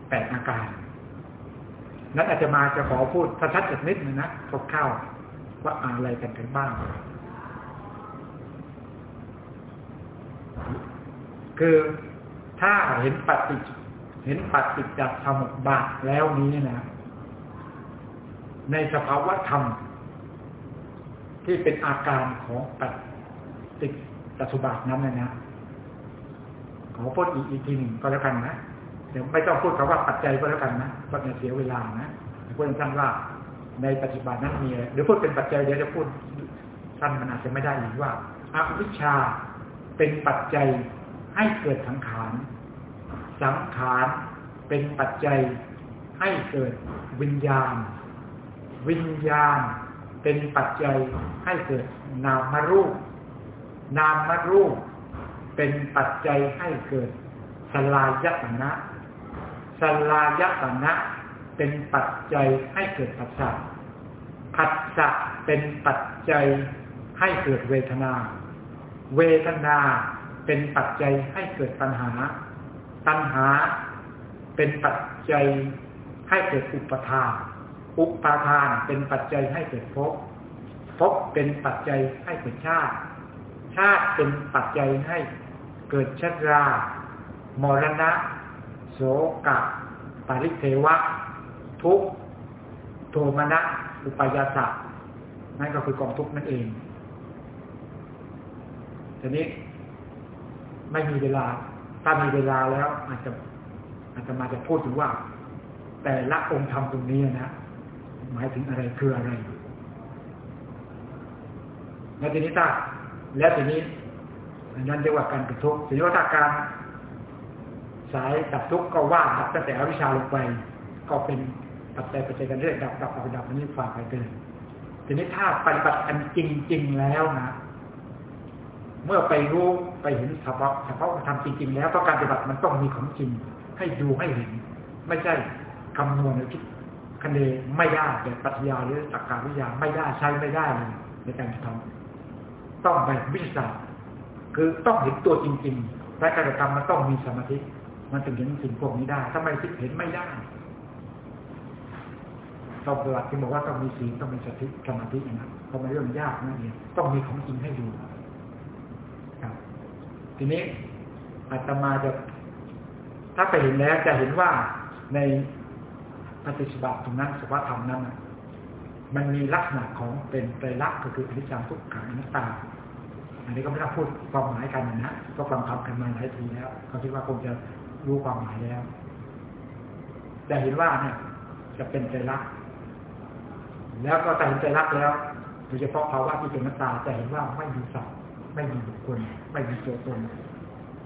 แปดอาการ นั้นอาจจะมาจะขอพูดชัดๆอีกนิดนึงนะคร่าวๆว่าอะไรกันกันบ้าง คือถ้าเห็นปฏิเห็นปฏิจจสมุปบาทแล้วนี้นะ ในสภาวะธรรม ที่เป็นอาการของปฏิจจสมุปบาทนั้นนะนะขอพูดอีกอีกทีหนึ่งก็แล้วกันนะ เดี๋ยวไม่ต้องพูดคำว่าปัจจัยก็แล้วกันนะเพราะจะเสียเวลานะพูดสั้นว่าในปฏิบัตินั้นมีเดี๋ยวพูดเป็นปัจจัยเดี๋ยวจะพูดสั้นมันอาจจะไม่ได้อีกว่าอาวิชชาเป็นปัจจัยให้เกิดสังขารสังขารเป็นปัจจัยให้เกิดวิญญาณ วิญญาณเป็นปัจจัยให้เกิดนามรูป นามรูป เป็นปัจจัยให้เกิดสลายตนะ สลายตนะเป็นปัจจัยให้เกิดผัสสะผัสสะเป็นปัจจัยให้เกิดเวทนา เวทนาเป็นปัจจัยให้เกิดปัญหา ตัณหา เป็นปัจจัยให้เกิดอุปทาน อุปทานเป็นปัจจัยให้เกิดภพ ภพเป็นปัจจัยให้เกิดชาติ ชาติเป็นปัจจัยให้เกิดชรา มรณะ โสกะปริเทวะ ทุกโทมนะอุปยาสะนั่นก็คือกองทุกนั่นเองทีนี้ไม่มีเวลา ถ้ามีเวลาแล้วอาจจะอาจจะมาจะพูดถึงว่า แต่ละองค์ธรรมตรงนี้นะ หมายถึงอะไรคืออะไรแล้วทีนี้ถ้าแล้วทีนี้นั่นเรียกว่าการกระทุกทีนี้ว่าถ้าการ สายดับทุกข์ก็ว่าดับตั้งแต่อวิชาลงไป ก็เป็นปัจจัยปัจจัยกันเรื่อยดับดับดับดับนี้ฝากไปเกินทีนี้ถ้าปฏิบัติอันจริง ๆ แล้วนะเมื่อไปรู้ไปเห็นสภาพสภาพธรรมจริง ๆ แล้วเพราะการปฏิบัติมันต้องมีของจริง ให้ดูให้เห็น ไม่ใช่คำนวณหรือคิดคะเนไม่ได้แบบปัญญาหรือตรรกาวิทยาไม่ได้ใช้ไม่ได้เลยในการทำต้องแบบวิชาคือต้องเห็นตัวจริง ๆ และการกระทำมันต้องมีสมาธิ มันถึงเห็นสิ่งพวกนี้ได้ถ้าไม่คิเห็นไม่ได้ต้องปฏิบัติที่บอกว่าต้องมีศีลต้องมีสติสมาธินะเพราะมันเรื่องยากนั่นเองต้องมีของจริงให้ดูครับ ทีนี้อาตมาจะถ้าไปเห็นแล้วจะเห็นว่าในปฏิบัติตรงนั้นสภาวธรรมนั้นมันมีลักษณะของเป็นไตรลักษณ์ก็คืออนิจจังทุกขังอนัตตา อันนี้ก็ไม่ต้องพูดความหมายกันนะก็ฟังคำกันมาหลายทีแล้วเขาคิดว่าคงจะ รู้ความหมายแล้ว แต่เห็นว่าเนี่ยจะเป็นไตรลักแล้วก็แต่เห็นไตรลักแล้วโดยเฉพาะภาวะที่เป็นนัตตาจะเห็นว่าไม่มีสัตว์ไม่มีบุคคลไม่มีตัวตน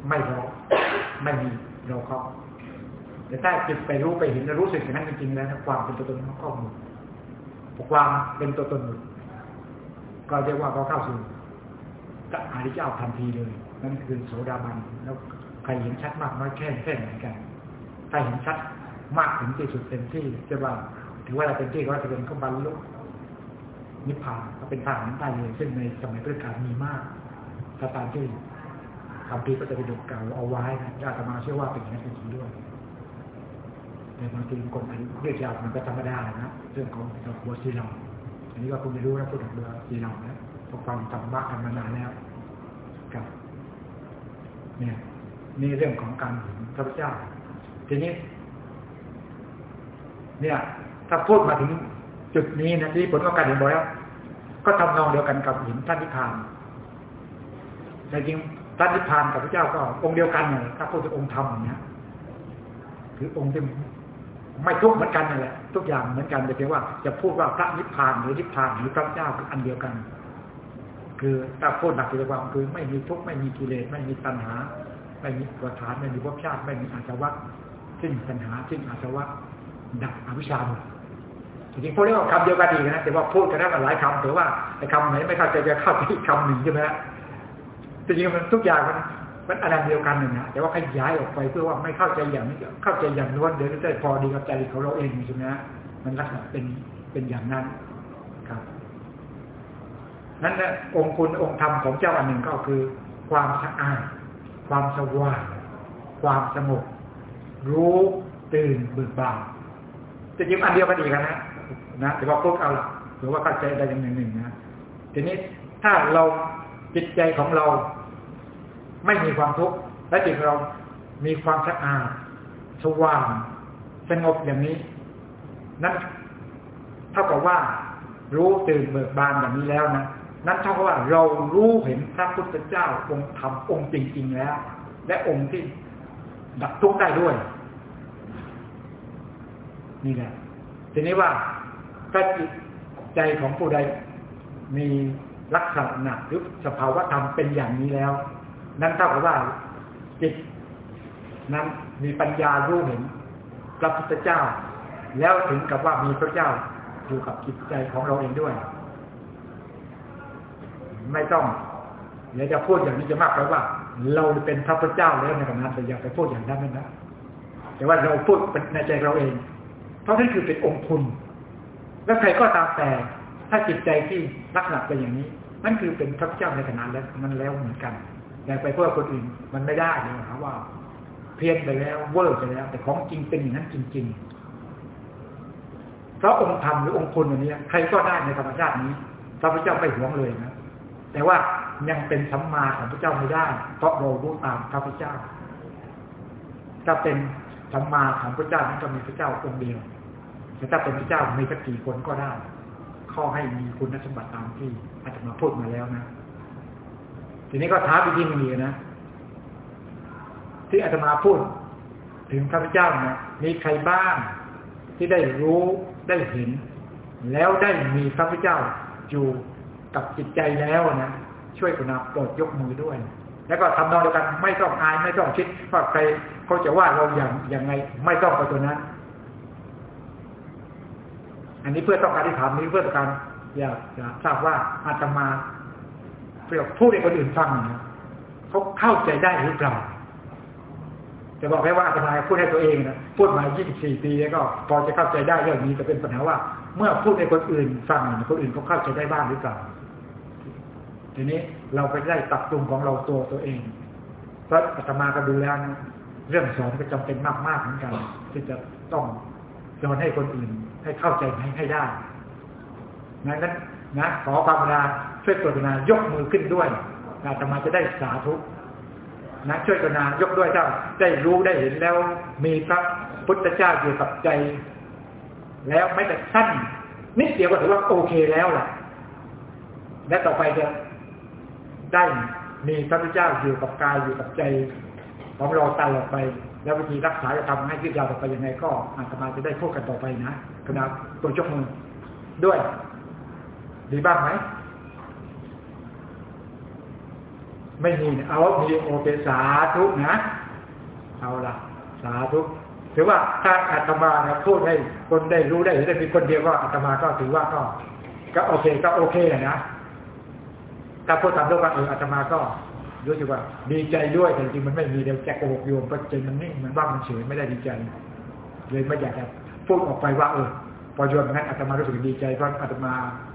ไม่เราไม่มีเราเขาแต่ถ้าจิตไปรู้ไปเห็นรู้สึกอย่างนั้นจริงๆแล้วความเป็นตัวตนมันก็หมดความเป็นตัวตนหมดก็เรียกว่าเขาเข้าสู่กอริยเจ้าทันทีเลยนั่นคือโสดาบันแล้ว ใครเห็นชัดมากน้อยแค่แค่ไหนกันถ้าเห็นชัดมากถึงที่สุดเต็มที่จะว่าถือว่าเราเต็มที่ก็จะเป็นขบรรลุนิพพานก็เป็นทางนั้นได้เลยซึ่งในสมัยพุทธกาลมีมากถ้าตามที่คำพีก็จะไปดูเก่าเอาไว้นะอาตมาเชื่อว่าเป็นอย่างนั้นจริงด้วยแต่บางทีคนเรียกยาวมันก็ธรรมดานะเรื่องของดอกบัวสีเหลาอันนี้ก็คงจะรู้นะพูดถึงบัวสีเหลานะพอฟังธรรมะกันมานานแล้วกับเนี่ย นี่เรื่องของการเห็นพระพเจ้า ทีนี้ เนี่ย ถ้าพูดมาถึงจุดนี้นะที่ผลของการเห็นบ่อยแล้วก็ทำนองเดียวกันกับเห็นท่านนิพพานแต่จริงท่านนิพพานกับพระเจ้าก็องค์เดียวกันเลยถ้าพูดถึงองค์ธรรมอย่างนี้คือองค์ที่ไม่ทุกข์เหมือนกันนั่นแหละทุกอย่างเหมือนกันแต่เพียงว่าจะพูดว่าพระนิพพานหรือนิพพานหรือพระเจ้าเป็นอันเดียวกัน คือถ้าพูดหนักใจความคือไม่มีทุกข์ไม่มีกิเลสไม่มีตัณหา ไม่มีประธานไม่มีภพชาติไม่มีอาสวะสิ้นปัญหาสิ้นอาสวะดับอวิชชาหมดจริงๆพวกนี้ก็คำเดียวกันอีกนะแต่ว่าพูดกันได้มาหลายคำแต่ว่าไอ้คำไหนไม่เข้าใจจะเข้าไปอีกคำหนึ่งใช่ไหมฮะจริงๆมันทุกอย่างมันมันอันเดียวกันหนึ่งนะแต่ว่าขยายออกไปเพื่อว่าไม่เข้าใจอย่างนี้เข้าใจอย่างน้นเดี๋ยวจะได้พอดีกับใจของเราเองใช่ไหมฮะมันลักษณะเป็นเป็นอย่างนั้นครับนั้นนะองค์คุณองค์ธรรมของเจ้าอันหนึ่งก็คือความสะอาด ความสว่าง ความสงบรู้ตื่นเบิกบานจะยิ้มอันเดียวกันอีกนะนะแต่ว่าพวกเอาละหรือว่าเข้าใจได้อย่างหนึ่งหนึ่งนะทีนี้ถ้าเราจิตใจของเรา ไม่มีความทุกข์และจิตเรามีความสะอาดสว่างสงบอย่างนี้ นั้นเท่ากับว่ารู้ตื่นเบิกบานอย่างนี้แล้วนะ นั้นเท่ากับว่าเรารู้เห็นพระพุทธเจ้าองค์ธรรมองค์จริง ๆ แล้ว และองค์ที่ดับทุกข์ได้ด้วย นี่แหละทีนี้ว่าถ้าจิตใจของผู้ใดมีลักษณะหรือสภาวะธรรมเป็นอย่างนี้แล้ว นั่นเท่ากับว่าจิตนั้นมีปัญญารู้เห็นพระพุทธเจ้า แล้วถึงกับว่ามีพระเจ้าอยู่กับจิตใจของเราเองด้วย ไม่ต้องเดี๋ยวจะพูดอย่างนี้จะมากไปว่า เราเป็นพระพุทธเจ้าแล้วในขณะนั้นแต่อย่าไปพูดอย่างนั้นนะแต่ว่าเราพูดในใจเราเอง เพราะนั่นคือเป็นองค์คุณ แล้วใครก็ตามแต่ถ้าจิตใจที่ลักษณะเป็นอย่างนี้ นั่นคือเป็นพระเจ้าในขณะแล้วมันแล้วเหมือนกันแต่ไปเพื่อคนอื่นมันไม่ได้เลยครับว่า เพี้ยนไปแล้วเวอร์ไปแล้ว แต่ของจริงเป็นอย่างนั้นจริง ๆ เพราะองค์ธรรมหรือองค์คุณอันนี้ใครก็ได้ในธรรมชาตินี้พระพุทธเจ้าไม่หวงเลยนะ แต่ว่ายังเป็นสัมมาของพระเจ้าไม่ได้ เพราะเรารู้ตามพระพุทธเจ้า ถ้าเป็นสัมมาของพระเจ้านั้นก็มีพระเจ้าองค์เดียวแต่ถ้าเป็นพระเจ้ามีสักกี่คนก็ได้ ข้อให้มีคุณสมบัติตามที่อาจารย์มาพูดมาแล้วนะ ทีนี้ก็ท้าไปที่มีนะ ที่อาตมาพูด ถึงพระพุทธเจ้านะมีใครบ้างที่ได้รู้ได้เห็น แล้วได้มีพระพุทธเจ้าอยู่ กับจิตใจแล้วนะช่วยกรุณาโปรดยกมือด้วย แล้วก็ทำนองเดียวกันไม่ต้องอายไม่ต้องคิดว่าใครเขาจะว่าเราอย่างอย่างไง ไม่ต้องไปตัวนั้น อันนี้เพื่อต้องการที่ถามนี้เพื่อต้องการอยากจะทราบว่าอาตมาเพื่อพูดให้คนอื่นฟังนะเขาเข้าใจได้หรือเปล่าจะบอกแค่ว่าอาตมาพูดให้ตัวเองนะพูดมา 24 ปีแล้วก็ พอจะเข้าใจได้เรื่องนี้แต่เป็นปัญหาว่า เมื่อพูดให้คนอื่นฟังคนอื่นเขาเข้าใจได้บ้างหรือเปล่า ทีนี้เราไปได้ตักตรงของเราตัวตัวเองเพราะอาตมาก็ดูแล้วนะเรื่องสอนก็จำเป็นมากๆเหมือนกันที่จะต้องสอนให้คนอื่น ให้เข้าใจให้ให้ได้นั้นนะขอความนาช่วยกรุณายกมือขึ้นด้วยอาตมาจะได้สาธุนะช่วยกรุณายกด้วยเจ้าได้รู้ได้เห็นแล้ว มีพระพุทธเจ้าอยู่กับใจ แล้วไม่แต่สั้นนิดเดียวก็ถือว่าโอเคแล้วล่ะ และต่อไปจะ ได้มีพระพุทธเจ้าอยู่กับกายอยู่กับใจของเราตลอดไป แล้ววิธีรักษาจะทำให้ยืดยาวต่อไปยังไง ก็อาตมาจะได้พูดกันต่อไปนะคณะตัวยกมือด้วย ดีบ้างไหมไม่มีเอามีโอเคสาธุนะเอาละสาธุถือว่าถ้าอาตมานะพูดให้คนได้รู้ได้เห็นได้มีคนเดียวก็อาตมาก็ถือว่าก็ ก็โอเคก็โอเคนะ ถ้าพูดตามเรื่องว่าเอออาตมาก็รู้สึกว่าดีใจด้วยแต่จริงมันไม่มีเดี๋ยวแกโกหกโยมก็ใจมันนิ่งมันว่างมันเฉยไม่ได้ดีใจเลยไม่อยากจะพูดออกไปว่าเออพอโยมงั้นอาตมารู้สึกดีใจเพราะอาตมา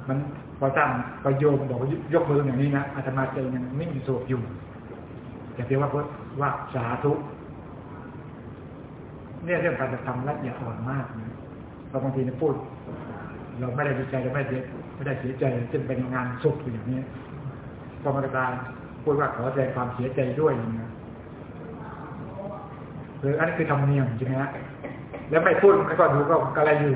มันพอตั้งพอโยมบอกยกมืออย่างนี้นะอาตมาใจยังนิ่งสงบอยู่อย่เพียงว่าพูดว่าสาธุเนี่ยเรื่องการทำละเอียดอ่อนมากนะเพราะบางทีเนี่ยพูด เราไม่ได้ดีใจเราไม่ได้ไม่ได้เสียใจจึงเป็นงานศพอย่างนี้ พอมการพูดว่าขอแสดงความเสียใจด้วยนะหรืออันนี้คือธรรมเนียมใช่ไหมฮะแล้วไม่พูดไม่ก็ดูก็กระไรอยู่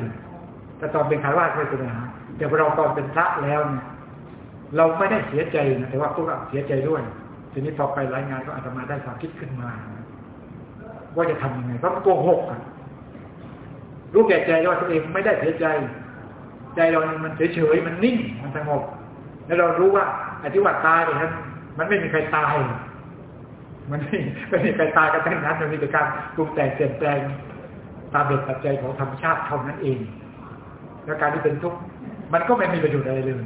แต่ตอนเป็นคารวะไม่เป็นปัญหาแต่พอเราตอนเป็นพระแล้วเนี่ยเราไม่ได้เสียใจนะแต่ว่าพวกเราเสียใจด้วย ทีนี้พอไปรายงานก็อาตมาได้ความคิดขึ้นมา ว่าจะทำยังไงเพราะโกหกอะรู้แก่ใจว่าตัวเองไม่ได้เสียใจ ใจเรามันเฉยๆมันนิ่งมันสงบแล้วเรารู้ว่า ไอ้ที่ว่าตายนั้นมันไม่มีใครตาย มันไม่ไม่มีใครตายกันทั้งนั้นมันมีแต่การปรุงแต่งเปลี่ยนแปลงตามเหตุปัจจัยของธรรมชาติเท่านั้นเอง แล้วการที่เป็นทุกข์มันก็ไม่มีประโยชน์อะไรเลย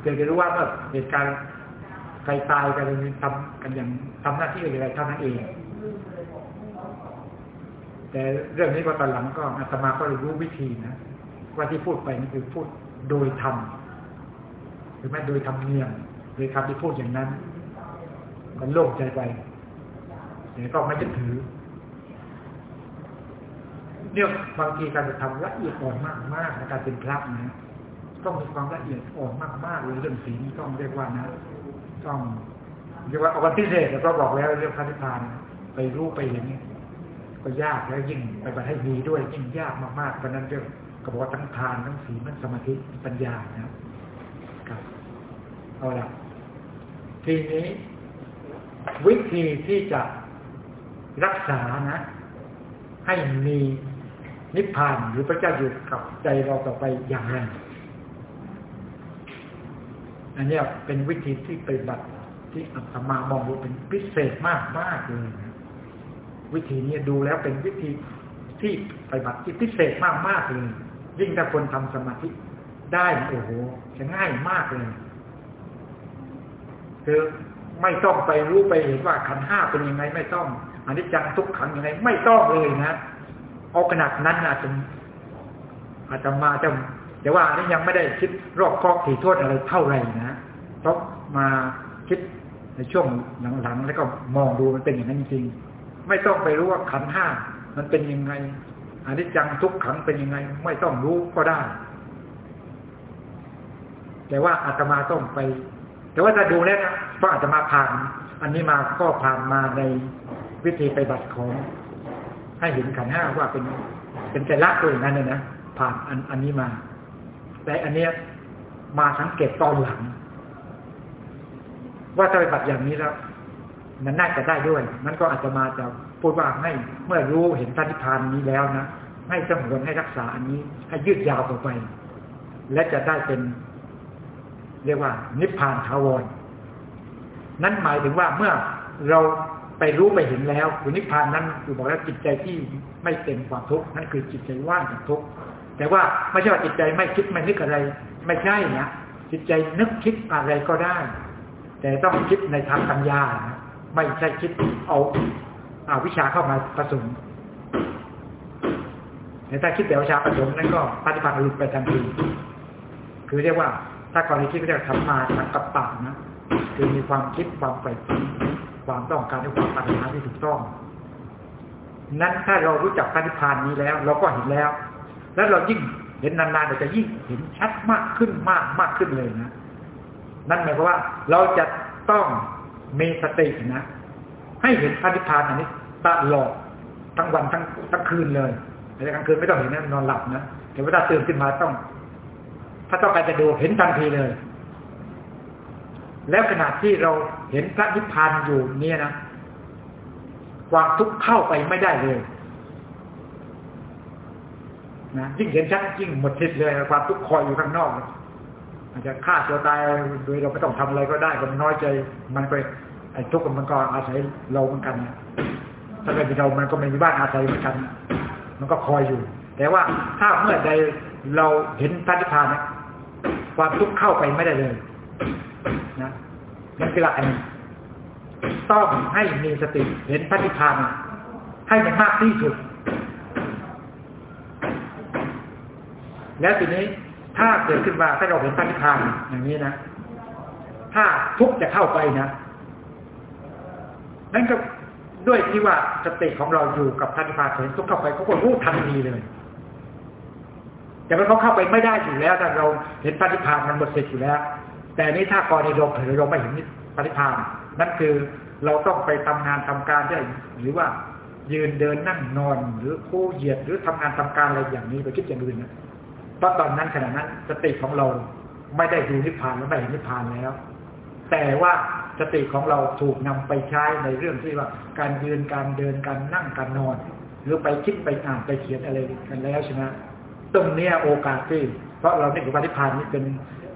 เพียงแต่รู้ว่าเมื่อเหตุการณ์ใครตายกันทำกันอย่างทำหน้าที่อะไรเท่านั้นเอง แต่เรื่องนี้ก็ตอนหลังก็อาตมาก็รู้วิธีนะว่าที่พูดไปนี่คือพูดโดยธรรมหรือแม้โดยธรรมเนียม โดยคำที่พูดอย่างนั้น มันโล่งใจไปแต่ก็ไม่จะถือเนี่ยบางทีการจะทำละเอียดอ่อนมากๆในการเป็นพระนะต้องมีความละเอียดอ่อนมากๆเลยเรื่องศีลต้องเรียกว่านะ ต้องเรียกว่าเอาวันพิเศษแล้วก็บอกแล้วเรื่องพระนิพพานไปรู้ไปเห็นก็ยากแล้วยิ่งไปบัตให้มีด้วยยิ่งยากมากๆเพราะนั้นเรื่องก็บอกว่าทั้งทานทั้งศีลทั้งสมาธิปัญญานะครับ เอาละ ทีนี้วิธีที่จะรักษานะ ให้มีนิพพานหรือพระเจ้าอยู่กับใจเราต่อไปอย่างไรอันนี้เป็นวิธีที่ปฏิบัติที่อัตมามองดูเป็นพิเศษมากมากเลยนะวิธีนี้ดูแล้วเป็นวิธีที่ปฏิบัติที่พิเศษมากมากเลยยิ่งถ้าคนทำสมาธิได้โอ้โหจะง่ายมากเลย คือไม่ต้องไปรู้ไปเห็นว่าขันห้าเป็นยังไงไม่ต้องอันนี้จังทุกขังยังไง ไม่ต้องเลยนะเอาขนาดนั้นอาจจะอาจจะมาจะแต่ว่าอันนี้ยังไม่ได้คิดรอบคอบถี่โทษอะไรเท่าไหร่นะต้องมาคิดในช่วงหลังๆแล้วก็มองดูมันเป็นอย่างนั้นจริงๆไม่ต้องไปรู้ว่าขันห้ามันเป็นยังไงอันนี้จังทุกขังเป็นยังไง ไม่ต้องรู้ก็ได้ แต่ว่าอาตมาต้องไป แต่ว่าถ้าดูแล้วนะเพราะมาผ่าน อันนี้มาก็ผ่านมาในวิธีไปบัตรของ ให้เห็นขันห้าว่าเป็นเป็นใจรักตัวอย่างนั้นเลยนะผ่านอันอันนี้มา แต่อันเนี้ยมาสังเกตตอนหลัง ว่าถ้าไปบัตรอย่างนี้แล้วมันน่าจะได้ด้วยมันก็อาจจะมาจะพูดว่าให้เมื่อรู้เห็นพระนิพพานนี้แล้วนะให้สงวนให้รักษาอันนี้ ให้ยืดยาวต่อไป และจะได้เป็น เรียกว่า นิพพานทาวร นั่นหมายถึงว่าเมื่อเราไปรู้ไปเห็นแล้วคือนิพพานนั้นคือบอกแล้วจิตใจที่ไม่เต็มความทุกข์นั่นคือจิตใจว่างจากทุกข์แต่ว่าไม่ใช่ว่าจิตใจไม่คิดไม่นึกอะไร ไม่ใช่นะจิตใจนึกคิดอะไรก็ได้ แต่ต้องคิดในทางปัญญานะไม่ใช่คิดเอาเอาวิชาเข้ามาผสมแต่ถ้าคิดแต่วิชาผสมนั้นก็ปฏิบัติหลุดไปทันทีคือเรียกว่า ถ้ากรณีคิดก็จะทำมาทางกับปากนะคือมีความคิดความใฝ่ฝันความต้องการและความปรารถนาที่ถูกต้อง นั้นถ้าเรารู้จักพระนิพพานนี้แล้ว เราก็เห็นแล้ว แล้วเรายิ่งเห็นนานๆเราจะยิ่งเห็นชัดมากขึ้นมากมากขึ้นเลยนะนั่นหมายความว่าเราจะต้องมีสตินะ ให้เห็นพระนิพพานอันนี้ตลอดทั้งวันทั้งทั้งคืนเลยแต่กลางคืนไม่ต้องเห็นนะนอนหลับนะแต่เวลาตื่นขึ้นมาต้อง ถ้าต้องการจะดูเห็นทันทีเลย แล้วขณะที่เราเห็นพระนิพพานอยู่เนี่ยนะความทุกข์เข้าไปไม่ได้เลยนะยิ่งเห็นชัดยิ่งหมดทิศเลยความทุกข์คอยอยู่ข้างนอกอาจจะฆ่าตัวตายโดยเราไม่ต้องทำอะไรก็ได้ก็น้อยใจ มันไปไอ้ทุกข์มันก็อาศัยเราเหมือนกันถ้าเป็นเรา มันก็ไม่มีบ้านอาศัยเหมือนกัน มันก็คอยอยู่ แต่ว่าถ้าเมื่อใดเราเห็นพระนิพพานนะ ความทุกข์เข้าไปไม่ได้เลยนะนั่นคือหลักอันนี้ต้องให้มีสติเห็นพระนิพพานให้มันมากที่สุด แล้วทีนี้ถ้าเกิดขึ้นมาถ้าเราเห็นพระนิพพานอย่างนี้นะถ้าทุกจะเข้าไปนะนั่นก็ด้วยที่ว่าสติของเราอยู่กับพระนิพพานเห็นทุกเข้าไปเขาก็รู้ทันทีเลย แต่ว่าเขาเข้าไปไม่ได้อยู่แล้วถ้าเราเห็นพระนิพพานมันหมดสิทธิ์อยู่แล้ว แต่นี้ถ้ากรณีเราเผลอเราไม่เห็นพระนิพพานนั่นคือเราต้องไปทำงานทำการได้หรือว่ายืนเดินนั่งนอนหรือคู่เหยียดหรือทำงานทำการอะไรอย่างนี้ไปคิดอย่างอื่นนะเพราะตอนนั้นขณะนั้นสติของเราไม่ได้ดูนิพพานและไม่เห็นนิพพานแล้ว แต่ว่าสติของเราถูกนำไปใช้ในเรื่องที่ว่า การยืนการเดินการนั่งการนอน หรือไปคิดไปอ่านไปเขียนอะไรกันแล้วใช่ไหม ตรงนี้โอกาสที่เพราะเราเรียว่านิพพานนี่เป็น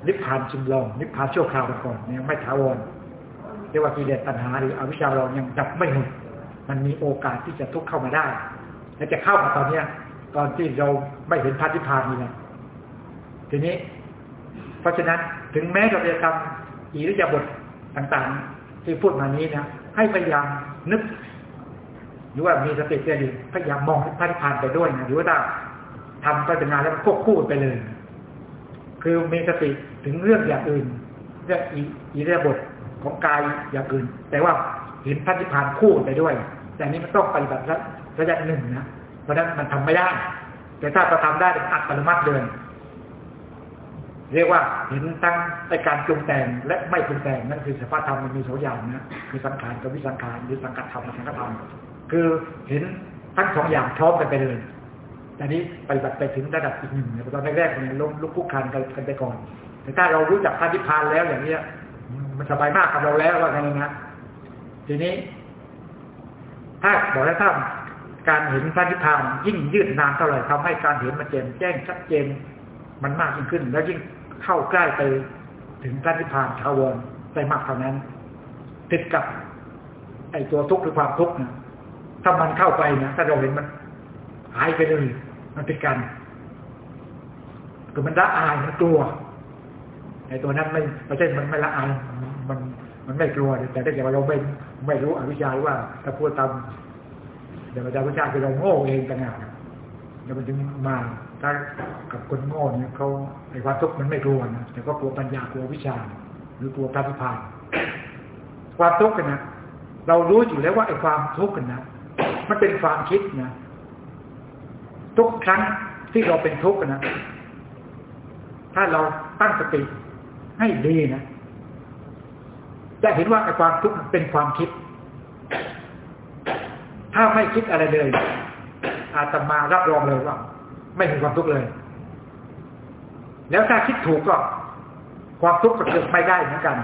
นิพพานชิมลองนิพพานชั่วคราวไปก่อนยังไม่ถาวรเรียกว่ากิเลสตัณหาหรืออวิชชาเรายังดับไม่หมดมันมีโอกาสที่จะทุกข์เข้ามาได้และจะเข้ามาตอนเนี้ย ตอนที่เราไม่เห็นพระนิพพานนี่แหละทีนี้ เพราะฉะนั้นถึงแม้เราจะทำอิริยาบถต่างๆ ที่พูดมานี้นะให้พยายามนึกหรือว่ามีสติเจริญพยายามมองพระนิพพานไปด้วยนะหรือว่าถ้า ทำก็จะงานแล้วมันควบคู่ไปเลย คือมีสติถึงเรื่องอย่างอื่นเรื่องอิริยบถของกายอย่างอื่น แต่ว่าเห็นพระนิพพานคู่ไปด้วย แต่นี้มันต้องปฏิบัติระยะหนึ่งนะเพราะนั้นมันทำไม่ได้ แต่ถ้าเราทำได้เป็นอัตโนมัติเดินเรียกว่าเห็นทั้งในการปรุงแต่งและไม่ปรุงแต่งนั่นคือสภาพธรรมมันมีสองอย่างนะคือสังขารกับวิสังขารหรือสังกัดธรรมกับสังกัดธรรมคือเห็นทั้งสองอย่างพร้อมกันไปเลย แต่นี้ปฏิบัติไปถึงระดับอีกหนึ่งตอนแรกๆเนี่ยล้มลุกคุกคานกันไปก่อน แต่ถ้าเรารู้จักพระนิพพานแล้วอย่างเนี้ย มันสบายมากกับเราแล้วว่าไงนะทีนี้ ถ้าบอกแล้วถ้าการเห็นพระนิพพานยิ่งยืดนานเท่าไหร่ทำให้การเห็นมันแจ่มแจ้งชัดเจนมันมากยิ่งขึ้น แล้วยิ่งเข้าใกล้ไปถึงพระนิพพานทาวรได้มากเท่านั้น ติดกับ ไอ้ตัวทุกข์หรือความทุกข์นะถ้ามันเข้าไปนะถ้าเราเห็นมัน หายไปเลย มันเป็นการคือมันละอายมันกลัวไอ้ตัวนั้นไม่ไม่ใช่มันไม่ละอายมันมันไม่กลัว แต่ถ้าเกิดเราไม่ไม่รู้อวิชชาว่าถ้าพูดตามเดี๋ยวอาจารย์วิชาคือเราโง่เองต่างหากเดี๋ยวมันจึงมาถ้ากับคนโง่เนี่ยเขาไอ้ความทุกข์มันไม่กลัวนะแต่ก็กลัวปัญญากลัววิชา หรือกลัวพระนิพพานความทุกข์กันนะเรารู้อยู่แล้วว่าไอ้ความทุกข์กันนะมันเป็นความคิดนะ ทุกครั้งที่เราเป็นทุกข์นะ ถ้าเราตั้งสติให้ดีนะ จะเห็นว่าไอ้ความทุกข์เป็นความคิด ถ้าไม่คิดอะไรเลย อาตมารับรองเลยว่า ไม่มีความทุกข์เลย แล้วถ้าคิดถูกก็ ความทุกข์ก็เกิดไม่ได้เหมือนกัน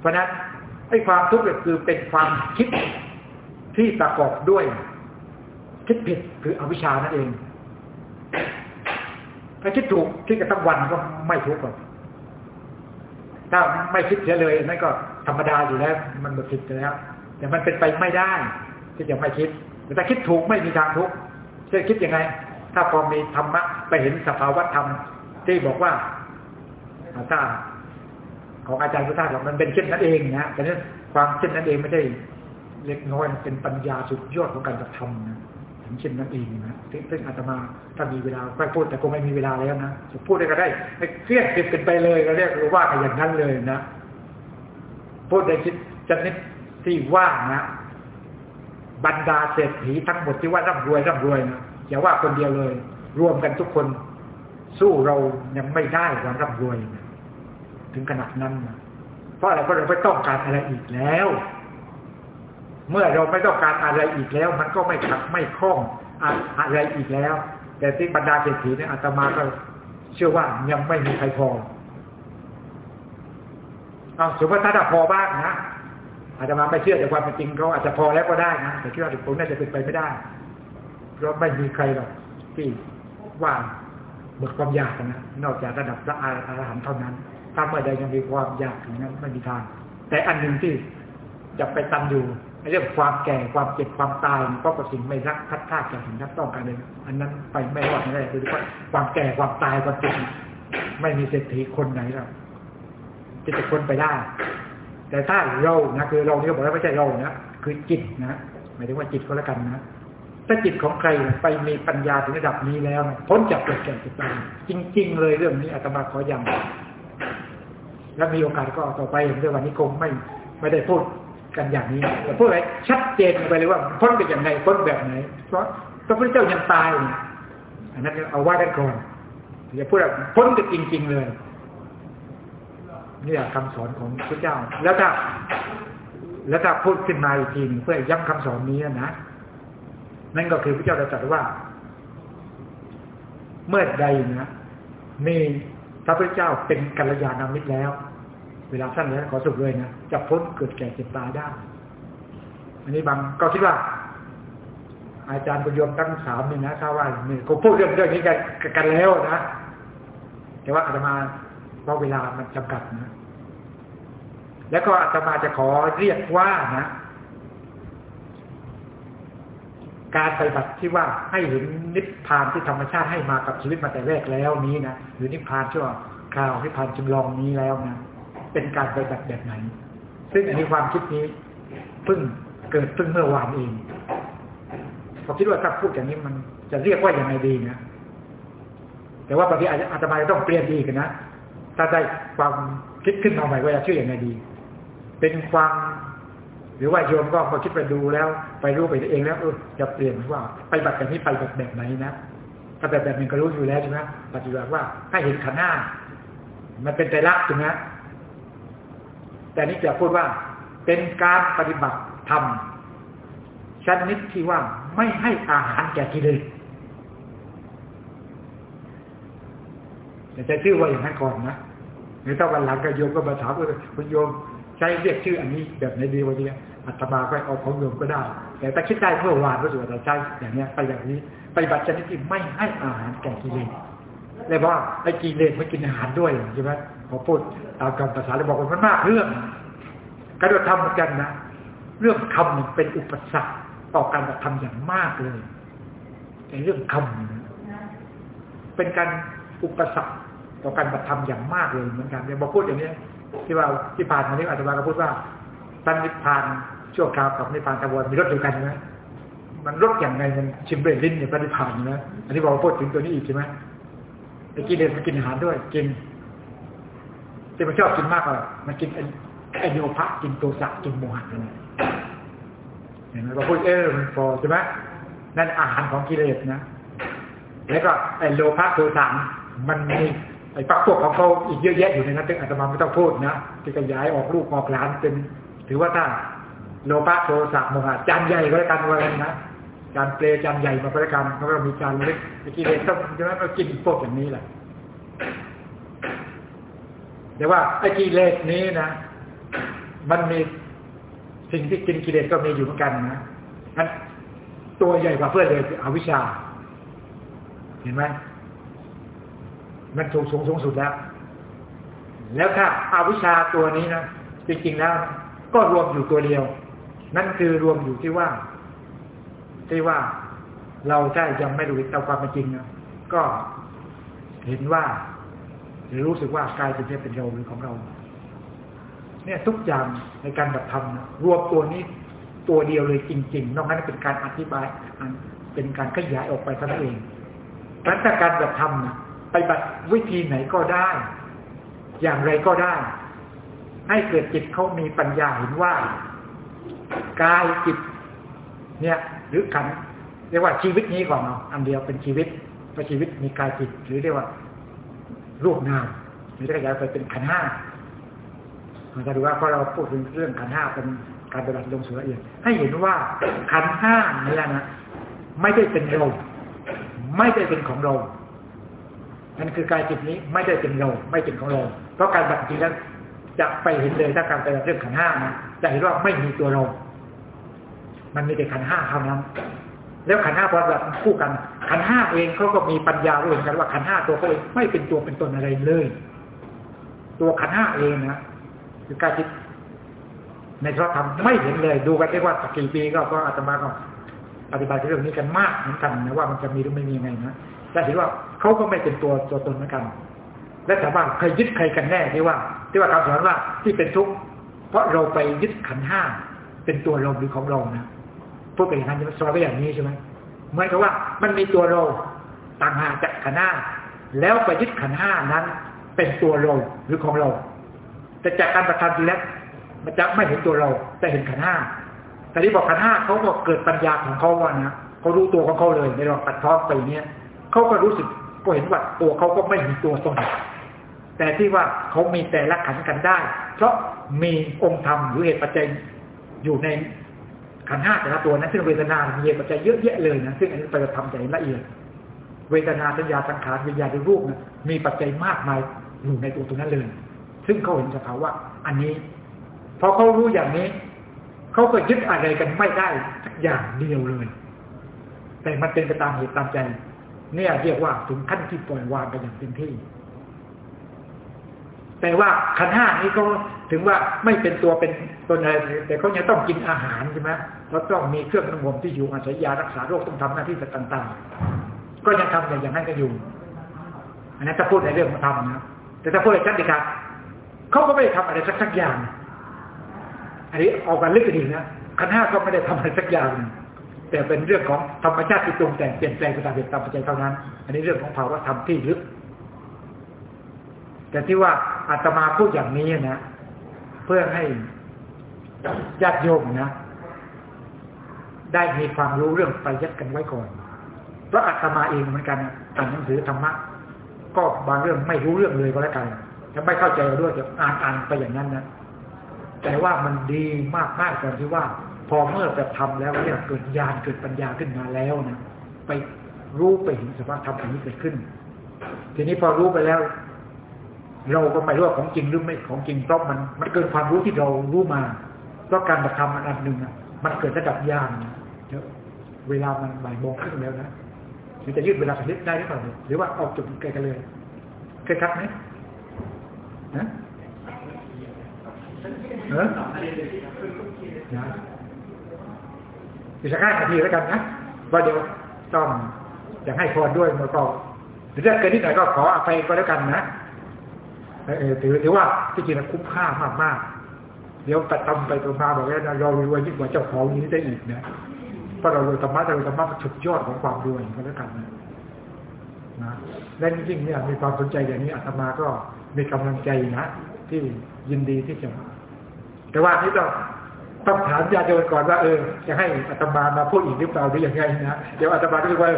เพราะนั้นไอ้ความทุกข์ก็คือเป็นความคิดที่ประกอบด้วย คิดผิดคืออวิชานั่นเองถ้าคิดถูกคิดกันทั้งวันก็ไม่ทุกข์หรอกถ้าไม่คิดเสียเลยนั่นก็ธรรมดาอยู่แล้ว มันหมดผิดแล้วแต่มันเป็นไปไม่ได้ที่จะไม่คิดแต่ถ้าคิดถูกไม่มีทางทุกข์จะคิดยังไง ถ้าพอมีธรรมะไปเห็นสภาวะธรรมที่บอกว่าถ้าของอาจารย์พุทธามันเป็นเช่นนั้นเองนะแต่นี้ความเช่นนั้นเองไม่ได้เล็กน้อยเป็นปัญญาสุดยอดของการกระทำนะ ถึงเช่นนั้นเองนะซึ่งอาตมาถ้ามีเวลาค่อยพูดแต่ก็ไม่มีเวลาแล้วนะจะพูดได้ก็ได้เครียดติดกันไปเลยก็เรียกว่าอย่างนั้นเลยนะพูดในชิดชนิดที่ว่านะบรรดาเศรษฐีทั้งหมดที่ว่าร่ำรวยร่ำรวยนะอย่าว่าคนเดียวเลย รวมกันทุกคน สู้เรายังไม่ได้ความร่ำรวยนะถึงขนาดนั้นนะเพราะอะไรเพราะเราไม่ต้องการอะไรอีกแล้ว เมื่อเราไม่ต้องการอะไรอีกแล้ว มันก็ไม่ขัดไม่คล้องอะไรอีกแล้ว แต่ที่บรรดาเศรษฐีเนี่ยอาตมาก็เชื่อว่ายังไม่มีใครพอเอาสมมติถ้าพอบ้างนะอาจจะมาไม่เชื่อแต่ความเป็นจริงเขาอาจจะพอแล้วก็ได้นะแต่คิดว่าผมน่าจะเป็นไปไม่ได้เพราะไม่มีใครหรอกที่ว่าหมดความอยากนะนอกจากระดับพระอรหันต์เท่านั้น ถ้าเมื่อใดยังมีความอยากถึงนั้นไม่มีทาง แต่อันหนึ่งที่จะไปตันอยู่ เรื่องความแก่ความเจ็บความตายก็เป็นสิ่งไม่รักพัดพาจากสิ่งที่ต้องการเลยอันนั้นไปไม่รอดไม่ได้โดยเฉพาะความแก่ความตายความเจ็บไม่มีเศรษฐีคนไหนหรอกที่จะคนไปได้ แต่ถ้าเรานะคือเราเนี่ยบอกว่าไม่ใช่เรานะคือจิตนะหมายถึงว่าจิตก็แล้วกันนะถ้าจิตของใครไปมีปัญญาถึงระดับนี้แล้วพ้นจากเกิดแก่เจ็บตายจริง ๆ เลยเรื่องนี้อาตมาขอย้ำแล้วมีโอกาสก็ต่อไปเรื่องวันนี้คงไม่ไม่ได้พูด กันอย่างนี้แต่พูดอะไรชัดเจนไปเลยว่าพ้นเป็นอย่างไรพ้นแบบไหน เพราะพระพุทธเจ้ายังตายอันนั้นเอาว่ากันก่อนอย่าพูดแบบพ้นกันจริง ๆเลยนี่คำสอนของพระเจ้า แล้วถ้าแล้วถ้าพูดขึ้นมาอีกทีนึงเพื่อย้ำคำสอนนี้นะนั่นก็คือพระเจ้าตรัสว่า เมื่อใดนะมีพระพุทธเจ้าเป็นกัลยาณมิตรแล้ว เวลาสั้นแล้วขอสุดเลยนะจะพ้นเกิดแก่เจ็บตายได้ อันนี้บางก็คิดว่า อาจารย์ประยมทั้งสามนี่นะถ้าว่านี่เขาพูดเรื่องเรื่องนี้กันกันแล้วนะ แต่ว่าอาตมาเพราะเวลามันจำกัดนะ แล้วก็อาตมาจะขอเรียกว่านะ การปฏิบัติที่ว่าให้เห็นนิพพานที่ธรรมชาติให้มากับชีวิตมาแต่แรกแล้วนี้นะหรือนิพพานชั่วคราวนิพพานจำลองนี้แล้วนะ เป็นการปฏิบัติแบบไหน ซึ่งอันนี้ความคิดนี้เพิ่งเกิดเพิ่งเมื่อวานเองผมคิดว่าถ้าพูดอย่างนี้มันจะเรียกว่าอย่างไรดีนะ แต่ว่าบางทีอาจจะอาตมาต้องเปลี่ยนดีกันนะ ถ้าได้ความคิดขึ้นมาใหม่ว่าจะชื่ออย่างไรดี เป็นความหรือว่าโยมก็พอคิดไปดูแล้ว ไปรู้ไปเองแล้วเออจะเปลี่ยนว่า ไปแบบแบบนี้ไปแบบแบบไหนนะถ้าแบบแบบนึงก็รู้อยู่แล้วใช่ไหมปฏิบัติว่าให้เห็นขันห้ามันเป็นใจรักใช่ไหม แต่นี้จะพูดว่าเป็นการปฏิบัติธรรมชนิดที่ว่าไม่ให้อาหารแก่กิเลสจะชื่อว่าอย่างนั้นก่อนนะหรือถ้าวันหลังก็โยมก็มาถามว่าคุณโยมใช้เรียกชื่ออันนี้แบบไหนดีวะเนี่ยอัตมาก็เอาของโยมก็ได้ แต่ถ้าคิดได้เมื่อวานก็สุดแต่ใช้อย่างเนี้ยไปอย่างนี้ไปบัติชนิดที่ไม่ให้อาหารแก่กิเลสเลยว่าไอ้กิเลสม่กินอาหารด้วยใช่ไหม พอพูดตามคำภาษาเลยบอกว่ามันมากเรื่องการกระทำเหมือนกันนะเรื่องคำเป็นอุปสรรคต่อการกระทำอย่างมากเลยในเรื่องคำเป็นการอุปสรรคต่อการกระทำอย่างมากเลยเหมือนกันเนี่ยบอกพูดอย่างนี้ที่ว่าที่ผ่านมานี้อาจารย์ก็พูดว่าตันนิพพานชั่วคราวกับนิพพานตะวันมีรถเดียวกันใช่ไหมมันรถอย่างไรมันชิมเบรลิ้นเนี่ยพระนิพานนะอันนี้บอกพูดถึงตัวนี้อีกใช่ไหมไอ้กิเลสมันกินอาหารด้วย กิน ที่มันชอบกินมากอะมันกินไอโยภะกินโทสะกินโมหะนั่นเห็นไหมเราพูดเออมันพอใช่ไหมนั่นอาหารของกิเลสนะ แล้วก็ไอโลภะโทสะมันมีไอ้ปักพวกของเขาอีกเยอะแยะอยู่ในนั้นตึงอาตมาไม่ต้องพูดนะที่ขยายออกลูกออกหลานเป็น ถือว่าถ้าโลภะโทสะโมหะจานใหญ่ก็แล้วกันว่านะจานเปลจานใหญ่มาก็แล้วกันแล้วก็มีจานเล็กกิเลสต้องใช่ไหมเรากินพวกอย่างนี้แหละ แต่ว่าไอ้กิเลสนี้นะ มันมีสิ่งที่กินกิเลสก็มีอยู่เหมือนกันนะนันตัวใหญ่กว่าเพื่อนเลยคืออวิชชา เห็นไหมมันสูงสูงสูงสุดแล้ว แล้วถ้าอาวิชชาตัวนี้นะจริงๆแล้ว ก็รวมอยู่ตัวเดียว นั่นคือรวมอยู่ที่ว่า ที่ว่าเราใช่ยังไม่รู้ตามความเป็นจริงนะก็เห็นว่า หรือรู้สึกว่ากายเป็นเป็นเราหรือของเรา เนี่ยทุกอย่างในการแบบทำรวมตัวนี้ตัวเดียวเลยจริง ๆ นอกนั้นเป็นการอธิบายเป็นการขยายออกไปเท่านั้นเองการแต่การแบบทำไปบัตวิธีไหนก็ได้ อย่างไรก็ได้ ให้เกิดจิตเขามีปัญญาเห็นว่ากายจิต เนี่ย หรือขันเรียกว่าชีวิตนี้ก่อนเนาะอันเดียวเป็นชีวิตเพราะชีวิตมีกายจิต หรือเรียกว่า รูปนามหรือขยายไปเป็นขันห้ามันจะดูว่าพอเราพูดถึงเรื่องขันห้าเป็นการปฏิบัติลงสู่ละเอียดให้เห็นว่าขันห้านี่นะไม่ได้เป็นเราไม่ได้เป็นของเรานั่นคือกายจิตนี้ไม่ได้เป็นเราไม่เป็นของเราเพราะการปฏิบัติจริงแล้วจะไปเห็นเลยถ้าการปฏิบัติเรื่องขันห้านะจะเห็นว่าไม่มีตัวเรา มันมีแต่ขันห้าเท่านั้น แล้วขันห้าพอแบบคู่กัน ขันห้าเองเขาก็มีปัญญารู้เองกันว่าขันห้าตัวเขาเองไม่เป็นตัวเป็นตนอะไรเลย ตัวขันห้าเองนะคือกายจิตในพระธรรมไม่เห็นเลย ดูกันได้ว่ากี่ปีก็ก็อาตมาก็ปฏิบัติเรื่องนี้กันมากเหมือนกันนะว่ามันจะมีหรือไม่มีไงนะแต่เห็นว่าเขาก็ไม่เป็นตัวตัวตนเหมือนกัน และถามว่าใครยึดใครกันแน่ที่ว่า ที่ว่าคำสอนว่าที่เป็นทุกข์เพราะเราไปยึดขันห้าเป็นตัวเราหรือของเรานะ พูดไปอย่างนั้นจะสอนไปอย่างนี้ใช่ไหมเหมือนกับว่ามันมีตัวเราต่างหากจากขันห้าแล้วไปยึดขันห้านั้น เป็นตัวเราหรือของเรา แต่จากการประทานทีแล้วมันจะไม่เห็นตัวเรา แต่เห็นขันห้าแต่ที่บอกขันห้าเขาบอกเกิดปัญญาของเขาว่านะเขารู้ตัวของเขาเลยในรองตัดท้องไปเนี้ยเขาก็รู้สึกก็เห็นว่าตัวเขาก็ไม่มีตัวตนแต่ที่ว่าเขามีแต่ละขันกันได้ เพราะมีองค์ธรรมหรือเหตุปัจจัยอยู่ใน ขันห้าแต่ละตัวนั้นซึ่งเวทนา มีเหตุปัจจัยเยอะแยะเลยนะซึ่งอันนี้ไปทำใจละเอียด เวทนาสัญญาสังขารวิญญาณรูปนะมีปัจจัยมากมายอยู่ในตัวตรงนั้นเลย ซึ่งเขาเห็นสภาวะอันนี้พอเขารู้อย่างนี้เขาก็ยึดอะไรกันไม่ได้สักอย่างเดียวเลย แต่มันเป็นไปตามเหตุตามใจ เนี่ยเรียกว่าถึงขั้นที่ปล่อยวางไปอย่างเต็มที่ แต่ว่าขันห้านี้ก็ถึงว่าไม่เป็นตัวเป็นตนอะไรแต่เขายังต้องกินอาหารใช่ไหมแล้วต้องมีเครื่องนงห่มที่อยู่อาศัยยารักษาโรคต้องทำหน้าที่ต่างๆ ก็ยังทำอย่างนั้นก็อยู่ อันนั้นถ้าพูดในเรื่องของธรรมนะแต่ถ้าพูดในชั้นดีครับเขาก็ไม่ได้ทำอะไรสักสักอย่าง อันนี้ออกกันลึกดีนะขันห้าก็ไม่ได้ทำอะไรสักอย่าง แต่เป็นเรื่องของธรรมชาติที่ตรงแต่งเปลี่ยนแปลงไปตามเหตุตามปัจจัยเท่านั้น อันนี้เรื่องของภาวะธรรมที่ลึก แต่ที่ว่าอาตมาพูดอย่างนี้นะ เพื่อให้ญาติโยมนะ ได้มีความรู้เรื่องไปยัติกันไว้ก่อน เพราะอาตมาเองเหมือนกันอ่านหนังสือธรรมะก็บางเรื่องไม่รู้เรื่องเลยก็แล้วกันจะไม่เข้าใจด้วยจะอ่านอ่านไปอย่างนั้นนะแต่ว่ามันดีมากมากตอนที่ว่า พอเมื่อจะทำแล้วเนี่ยเกิดญาณเกิดปัญญาขึ้นมาแล้วนะไปรู้ไปเห็นสภาพธรรมอันนี้เกิดขึ้น ทีนี้พอรู้ไปแล้ว เราก็ไม่รู้ว่าของจริงหรือไม่ของจริงเพราะมันมันเกินความรู้ที่เรารู้มา เพราะการกระทำมันอันหนึ่งอะมันเกิดระดับญานเดี๋ยวเวลามันบ่ายโมงครึ่งแล้วนะมันจะยืดเวลาไปนิดได้หรือเปล่าหรือว่าเอาจุดไกลกันเลยเคยครับไหมนะเออนะอีกสักห้านาทีแล้วกันนะว่าเดี๋ยวต้องอยากให้พรด้วยมันก็หรือถ้าเกินนิดหน่อยก็ขออภัยก็แล้วกันนะ ถือถือว่าที่จริงคุ้มค่ามากมากเดี๋ยวตัดตำไปตัวมาบอกว่าเรารวยยิ่งกว่าเจ้าของนี้ได้อีกนะเพราะเรารวยธรรมะเรารวยธรรมะสุดยอดของความรวยก็แล้วกันนะนะและจริงๆเนี่ยมีความสนใจอย่างนี้อาตมาก็มีกำลังใจนะที่ยินดีที่จะแต่ว่านี่ต้องต้องถามญาติโยมก่อนว่าเออจะให้อาตมามาพูดอีกหรือเปล่าหรือยังไงนะเดี๋ยวอาตมาก็จะว่า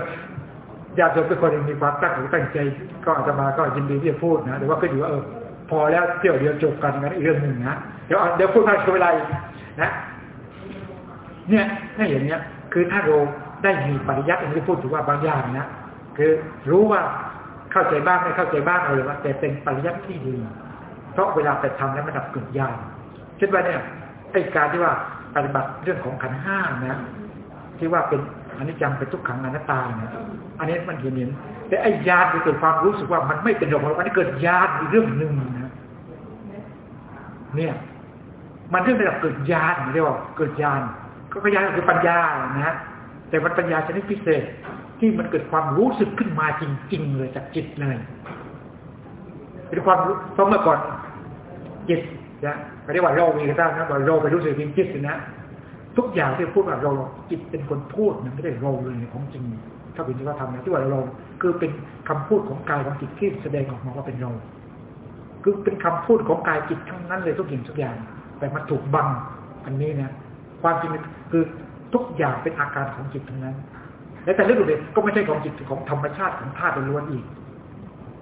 ญาติโยมทุกคนมีความตั้งอกตั้งใจ ก็อาตมาก็ยินดีที่จะพูดนะแต่ว่าก็อยู่ว่าเออ พอแล้วเที่ยวเดียวจบกันกันอีกเรื่องหนึ่งนะเดี๋ยวเดี๋ยวพูดมาช่วเวลานะ เนี่ยถ้าอย่างเนี้ย คือถ้าเราได้มีปริยัติอันนี้พูดถึงว่าบางอย่างนะคือรู้ว่าเข้าใจบ้างไม่เข้าใจบ้างอะไรว่าแต่เป็นปริยัติที่ดี เพราะเวลาไปทำแล้วมันดับเกิดยานเช่นว่าเนี่ยไอ้การที่ว่าปฏิบัติเรื่องของขันห้านะที่ว่าเป็นอนิจจังเป็นทุกขังอนัตตาเนี่ยอันนี้มันเห็นเห็นแต่ไอ้ญาณเกิดความรู้สึกว่ามันไม่เป็นของเราอันนี้เกิดญาณอีกเรื่องหนึ่งนะ เนี่ย มันเรื่องระดับเกิดญาณเรียกว่าเกิดญาณก็ญาณคือปัญญานะแต่มันปัญญาชนิดพิเศษที่มันเกิดความรู้สึกขึ้นมาจริง ๆ เลยจากจิตเลยเป็นความรู้เพราะเมื่อก่อนจิตนะเรียกว่าเรามีกระตั้งนะว่าเราไปรู้สึกจริงจิตนะทุกอย่างที่พูดว่าเราจิตเป็นคนพูดนไม่ได้เราเลยของจริงถ้าเป็นที่ว่าทำนะที่ว่าเราคือเป็นคำพูดของกายของจิตที่แสดงออกมาว่าเป็นเรา คือเป็นคำพูดของกายจิตทั้งนั้นเลยทุกอย่างทุกอย่าง แต่มันถูกบังอันนี้นะความจริงคือทุกอย่างเป็นอาการของจิตทั้งนั้น และแต่เรื่องอื่นก็ไม่ใช่ของจิตของธรรมชาติของธาตุล้วนอีก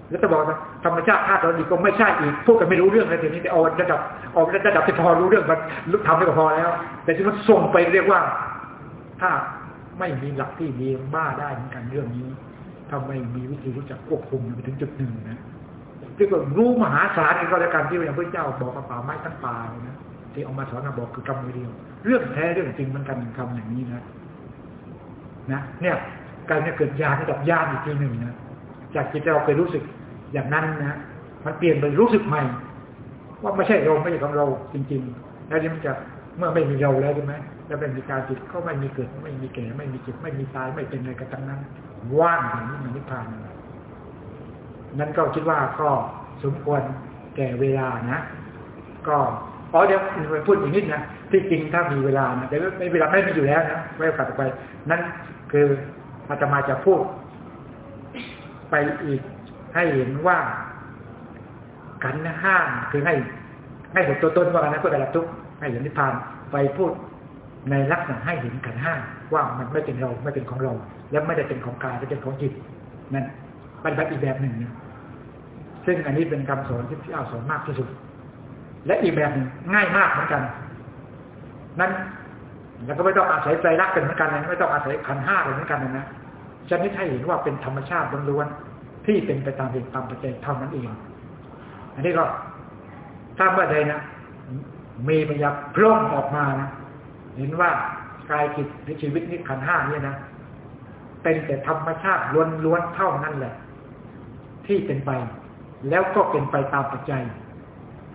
แล้วจะบอกว่าธรรมชาติธาตุล้วนอีกก็ไม่ใช่อีกพูดกันไม่รู้เรื่องเลยทีนี้แต่เอาระดับเอาระดับที่พอรู้เรื่องมันทำได้ก็พอแล้ว แต่ที่มันส่งไปเรียกว่า ถ้าไม่มีหลักที่ดีบ้าได้เหมือนกันเรื่องนี้ถ้าไมมีวิธีรู้จักควบคุมไปถึงจุดหนึ่งนะ ที่ก็รู้มหาศาลก็แล้วกันที่พระพุทธเจ้าบอกกับป่าไม้ทั้งป่าเลยนะที่เอามาสอนมาบอกคือกรรมเดียว เรื่องแท้เรื่องจริงมันกันคำอย่างนี้นะนะเนี่ยการจะเกิดญาณกับญาณอีกทีหนึ่งนะจากจิตเราเคยรู้สึกอย่างนั้นนะมันเปลี่ยนไปรู้สึกใหม่ ว่าไม่ใช่เราไม่ใช่ของเราจริง ๆ แล้วนี่มันจะเมื่อไม่มีเราแล้วใช่ไหมแล้วเป็นมีการจิตก็ไม่มีเกิดไม่มีแก่ไม่มีจ็บไม่มีตายไม่เป็นอะไรกันทั้งนั้น ว่างอย่างนี้มันนิพพานนั้ นั่นก็คิดว่าก็สมควรแก่เวลานะ ก็อ๋อเดี๋ยวพูดอีกนิดนะที่จริงถ้ามีเวลานะแต่ไม่เวลาไม่มีอยู่แล้วนะไว้กลับไป นั่นคืออาตมาจะพูด ไปอีกให้เห็นว่าขันห้าคือให้ ให้เห็นตัวตนว่ากันนะเพื่อการทุกข์ให้เห็นนิพพานไปพูดในลักษณะให้เห็นขันห้าว่ามันไม่เป็นเราไม่เป็นของเรา และไม่ได้เป็นของกายไม่เป็นของจิตนั่นปฏิบัติอีกแบบหนึ่งนะ ซึ่งอันนี้เป็นคำสอนที่พี่อาสอนมากที่สุด และอีกแบบหนึ่งง่ายมากเหมือนกัน นั้นแล้วก็ไม่ต้องอาศัยใจรักกันเหมือนกันนะไม่ต้องอาศัยขันห้าเหมือนกันนะฉันนี่ให้เห็นว่าเป็นธรรมชาติล้วนๆที่เป็นไปตามเหตุตามปัจจัยเท่านั้นเอง อันนี้ก็ถ้าเมื่อใดนะมีปัญญาพร่องออกมานะเห็นว่ากายจิตในชีวิตนี้ขันห้าเนี่ยนะเป็นแต่ธรรมชาติล้วนๆเท่านั้นแหละ ที่เป็นไป แล้วก็เป็นไปตามปัจจัย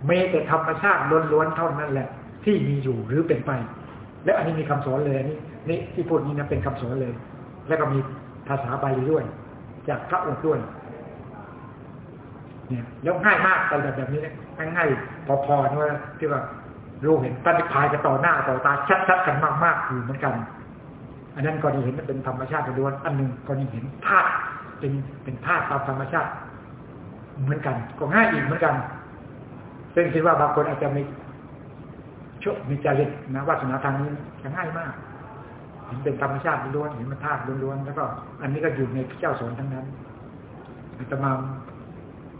มีแต่ธรรมชาติล้วนๆเท่านั้นแหละ ที่มีอยู่หรือเป็นไป แล้วอันนี้มีคำสอนเลยอันนี้นี่ที่พูดนี้นะเป็นคำสอนเลย แล้วก็มีภาษาบาลีด้วย จากพระองค์ด้วยเนี่ยแล้วง่ายมากไปแบบแบบนี้นะง่ายๆพอๆนะว่าที่ว่ารู้เห็นปฏิพายกันต่อหน้าต่อตาชัดๆกันมากๆอยู่เหมือนกัน อันนั้นก็ดีเห็นเป็นธรรมชาติล้วนอันหนึ่งก็ดีเห็นธาตุเป็นเป็นธาตุตามธรรมชาติ เหมือนกันก็ง่ายอีกเหมือนกัน ซึ่งคิดว่าบางคนอาจจะมีโช่วมีจริตนะวาสนาทางนี้จะง่ายมากเห็นเป็นธรรมชาติล้วนเห็นมันธาตุล้วนแล้วก็ อันนี้ก็อยู่ในพระเจ้าสอนทั้งนั้นอาตมา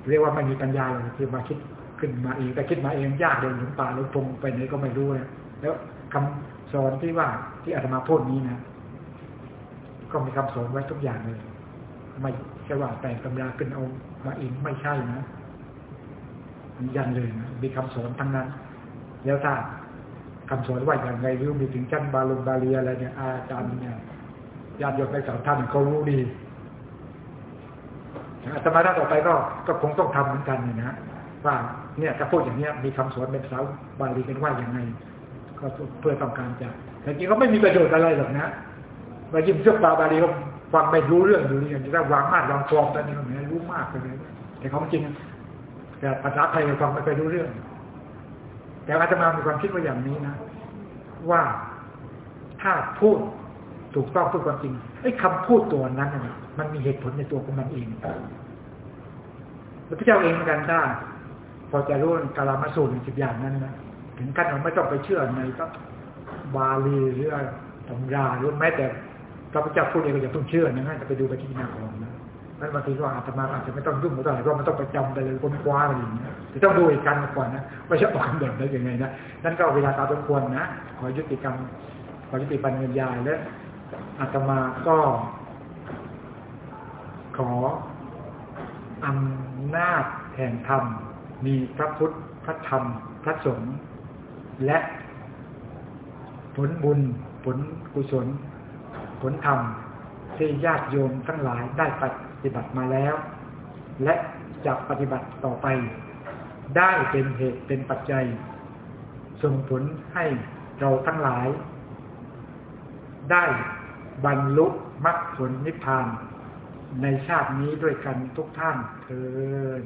เรียกว่าไม่มีปัญญาเลยคือมาคิดขึ้นมาเองแต่คิดมาเองยากเดินหลงป่าหลงพงไปไหนก็ไม่รู้นะแล้วคำสอนที่ว่าที่อาตมาพูดนี้นะ ก็มีคำสอนไว้ทุกอย่างเลย ไม่ ใช่ว่าแต่งตำราขึ้นเอามาเองไม่ใช่นะยันเลยนะมีคำสอนทั้งนั้น แล้วถ้าคำสอนว่าอย่างไรรู้มีถึงชั้นบาลงบาลีอะไรเนี่ยอาจารย์เนี่ยญาติโยมในสามท่านเขารู้ดีอาตมาท่าต่อไปก็ก็คงต้องทำเหมือนกันนะว่าเนี่ยถ้าพูดอย่างเนี้ยมีคำสอนเป็นภาษาบาลีกันว่าอย่างไง ก็เพื่อต้องการจะแต่จริงก็ไม่มีประโยชน์อะไรหรอกนะมายิ้มเสื้อปลาบาลีก็ ฟังไม่รู้เรื่องอยู่นี่อย่างที่วางมากวางฟอมตอนนี้มันรู้มากเลยแต่เขาจริงแต่ภาษาไทยฟังไม่เคยรู้เรื่อง แต่อาตมามีความคิดว่าอย่างนี้นะ ว่าถ้าพูดถูกต้องพูดความจริงไอ้คำพูดตัวนั้นน่ะมันมีเหตุผลในตัวของมันเองพระเจ้าเองเหมือนกันถ้พอจะรู้กาลามาสูตรสิบอย่างนั้นนะถึงขั้นเราไม่ต้องไปเชื่อในก็บาลีหรือตำราหรือแม้แต่ พระพุทธเจ้าพูดเองก็อย่าต้องเชื่อนะฮะจะไปดูไปที่นาของนะนั้นบางทีก็อาตมาอาจจะไม่ต้องยุ่งกับอะไรเพราะมันต้องไปจำไปเลยค้นคว้าอะไรอย่างเงี้ยจะต้องดูอีกกันก่อนนะว่าจะออกคำแบบได้ยังไงนะนั่นก็เวลาตามสมควรนะขอยุติกรรมขอยุติปัญญาและอาตมาก็ ขออำนาจแห่งธรรม มีพระพุทธพระธรรม พระสงฆ์และผลบุญผลกุศล ผลธรรมที่ญาติโยมทั้งหลายได้ปฏิบัติมาแล้ว และจะปฏิบัติต่อไป ได้เป็นเหตุเป็นปัจจัย ส่งผลให้เราทั้งหลาย ได้บรรลุมรรคผลนิพพานในชาตินี้ด้วยกันทุกท่านเทิน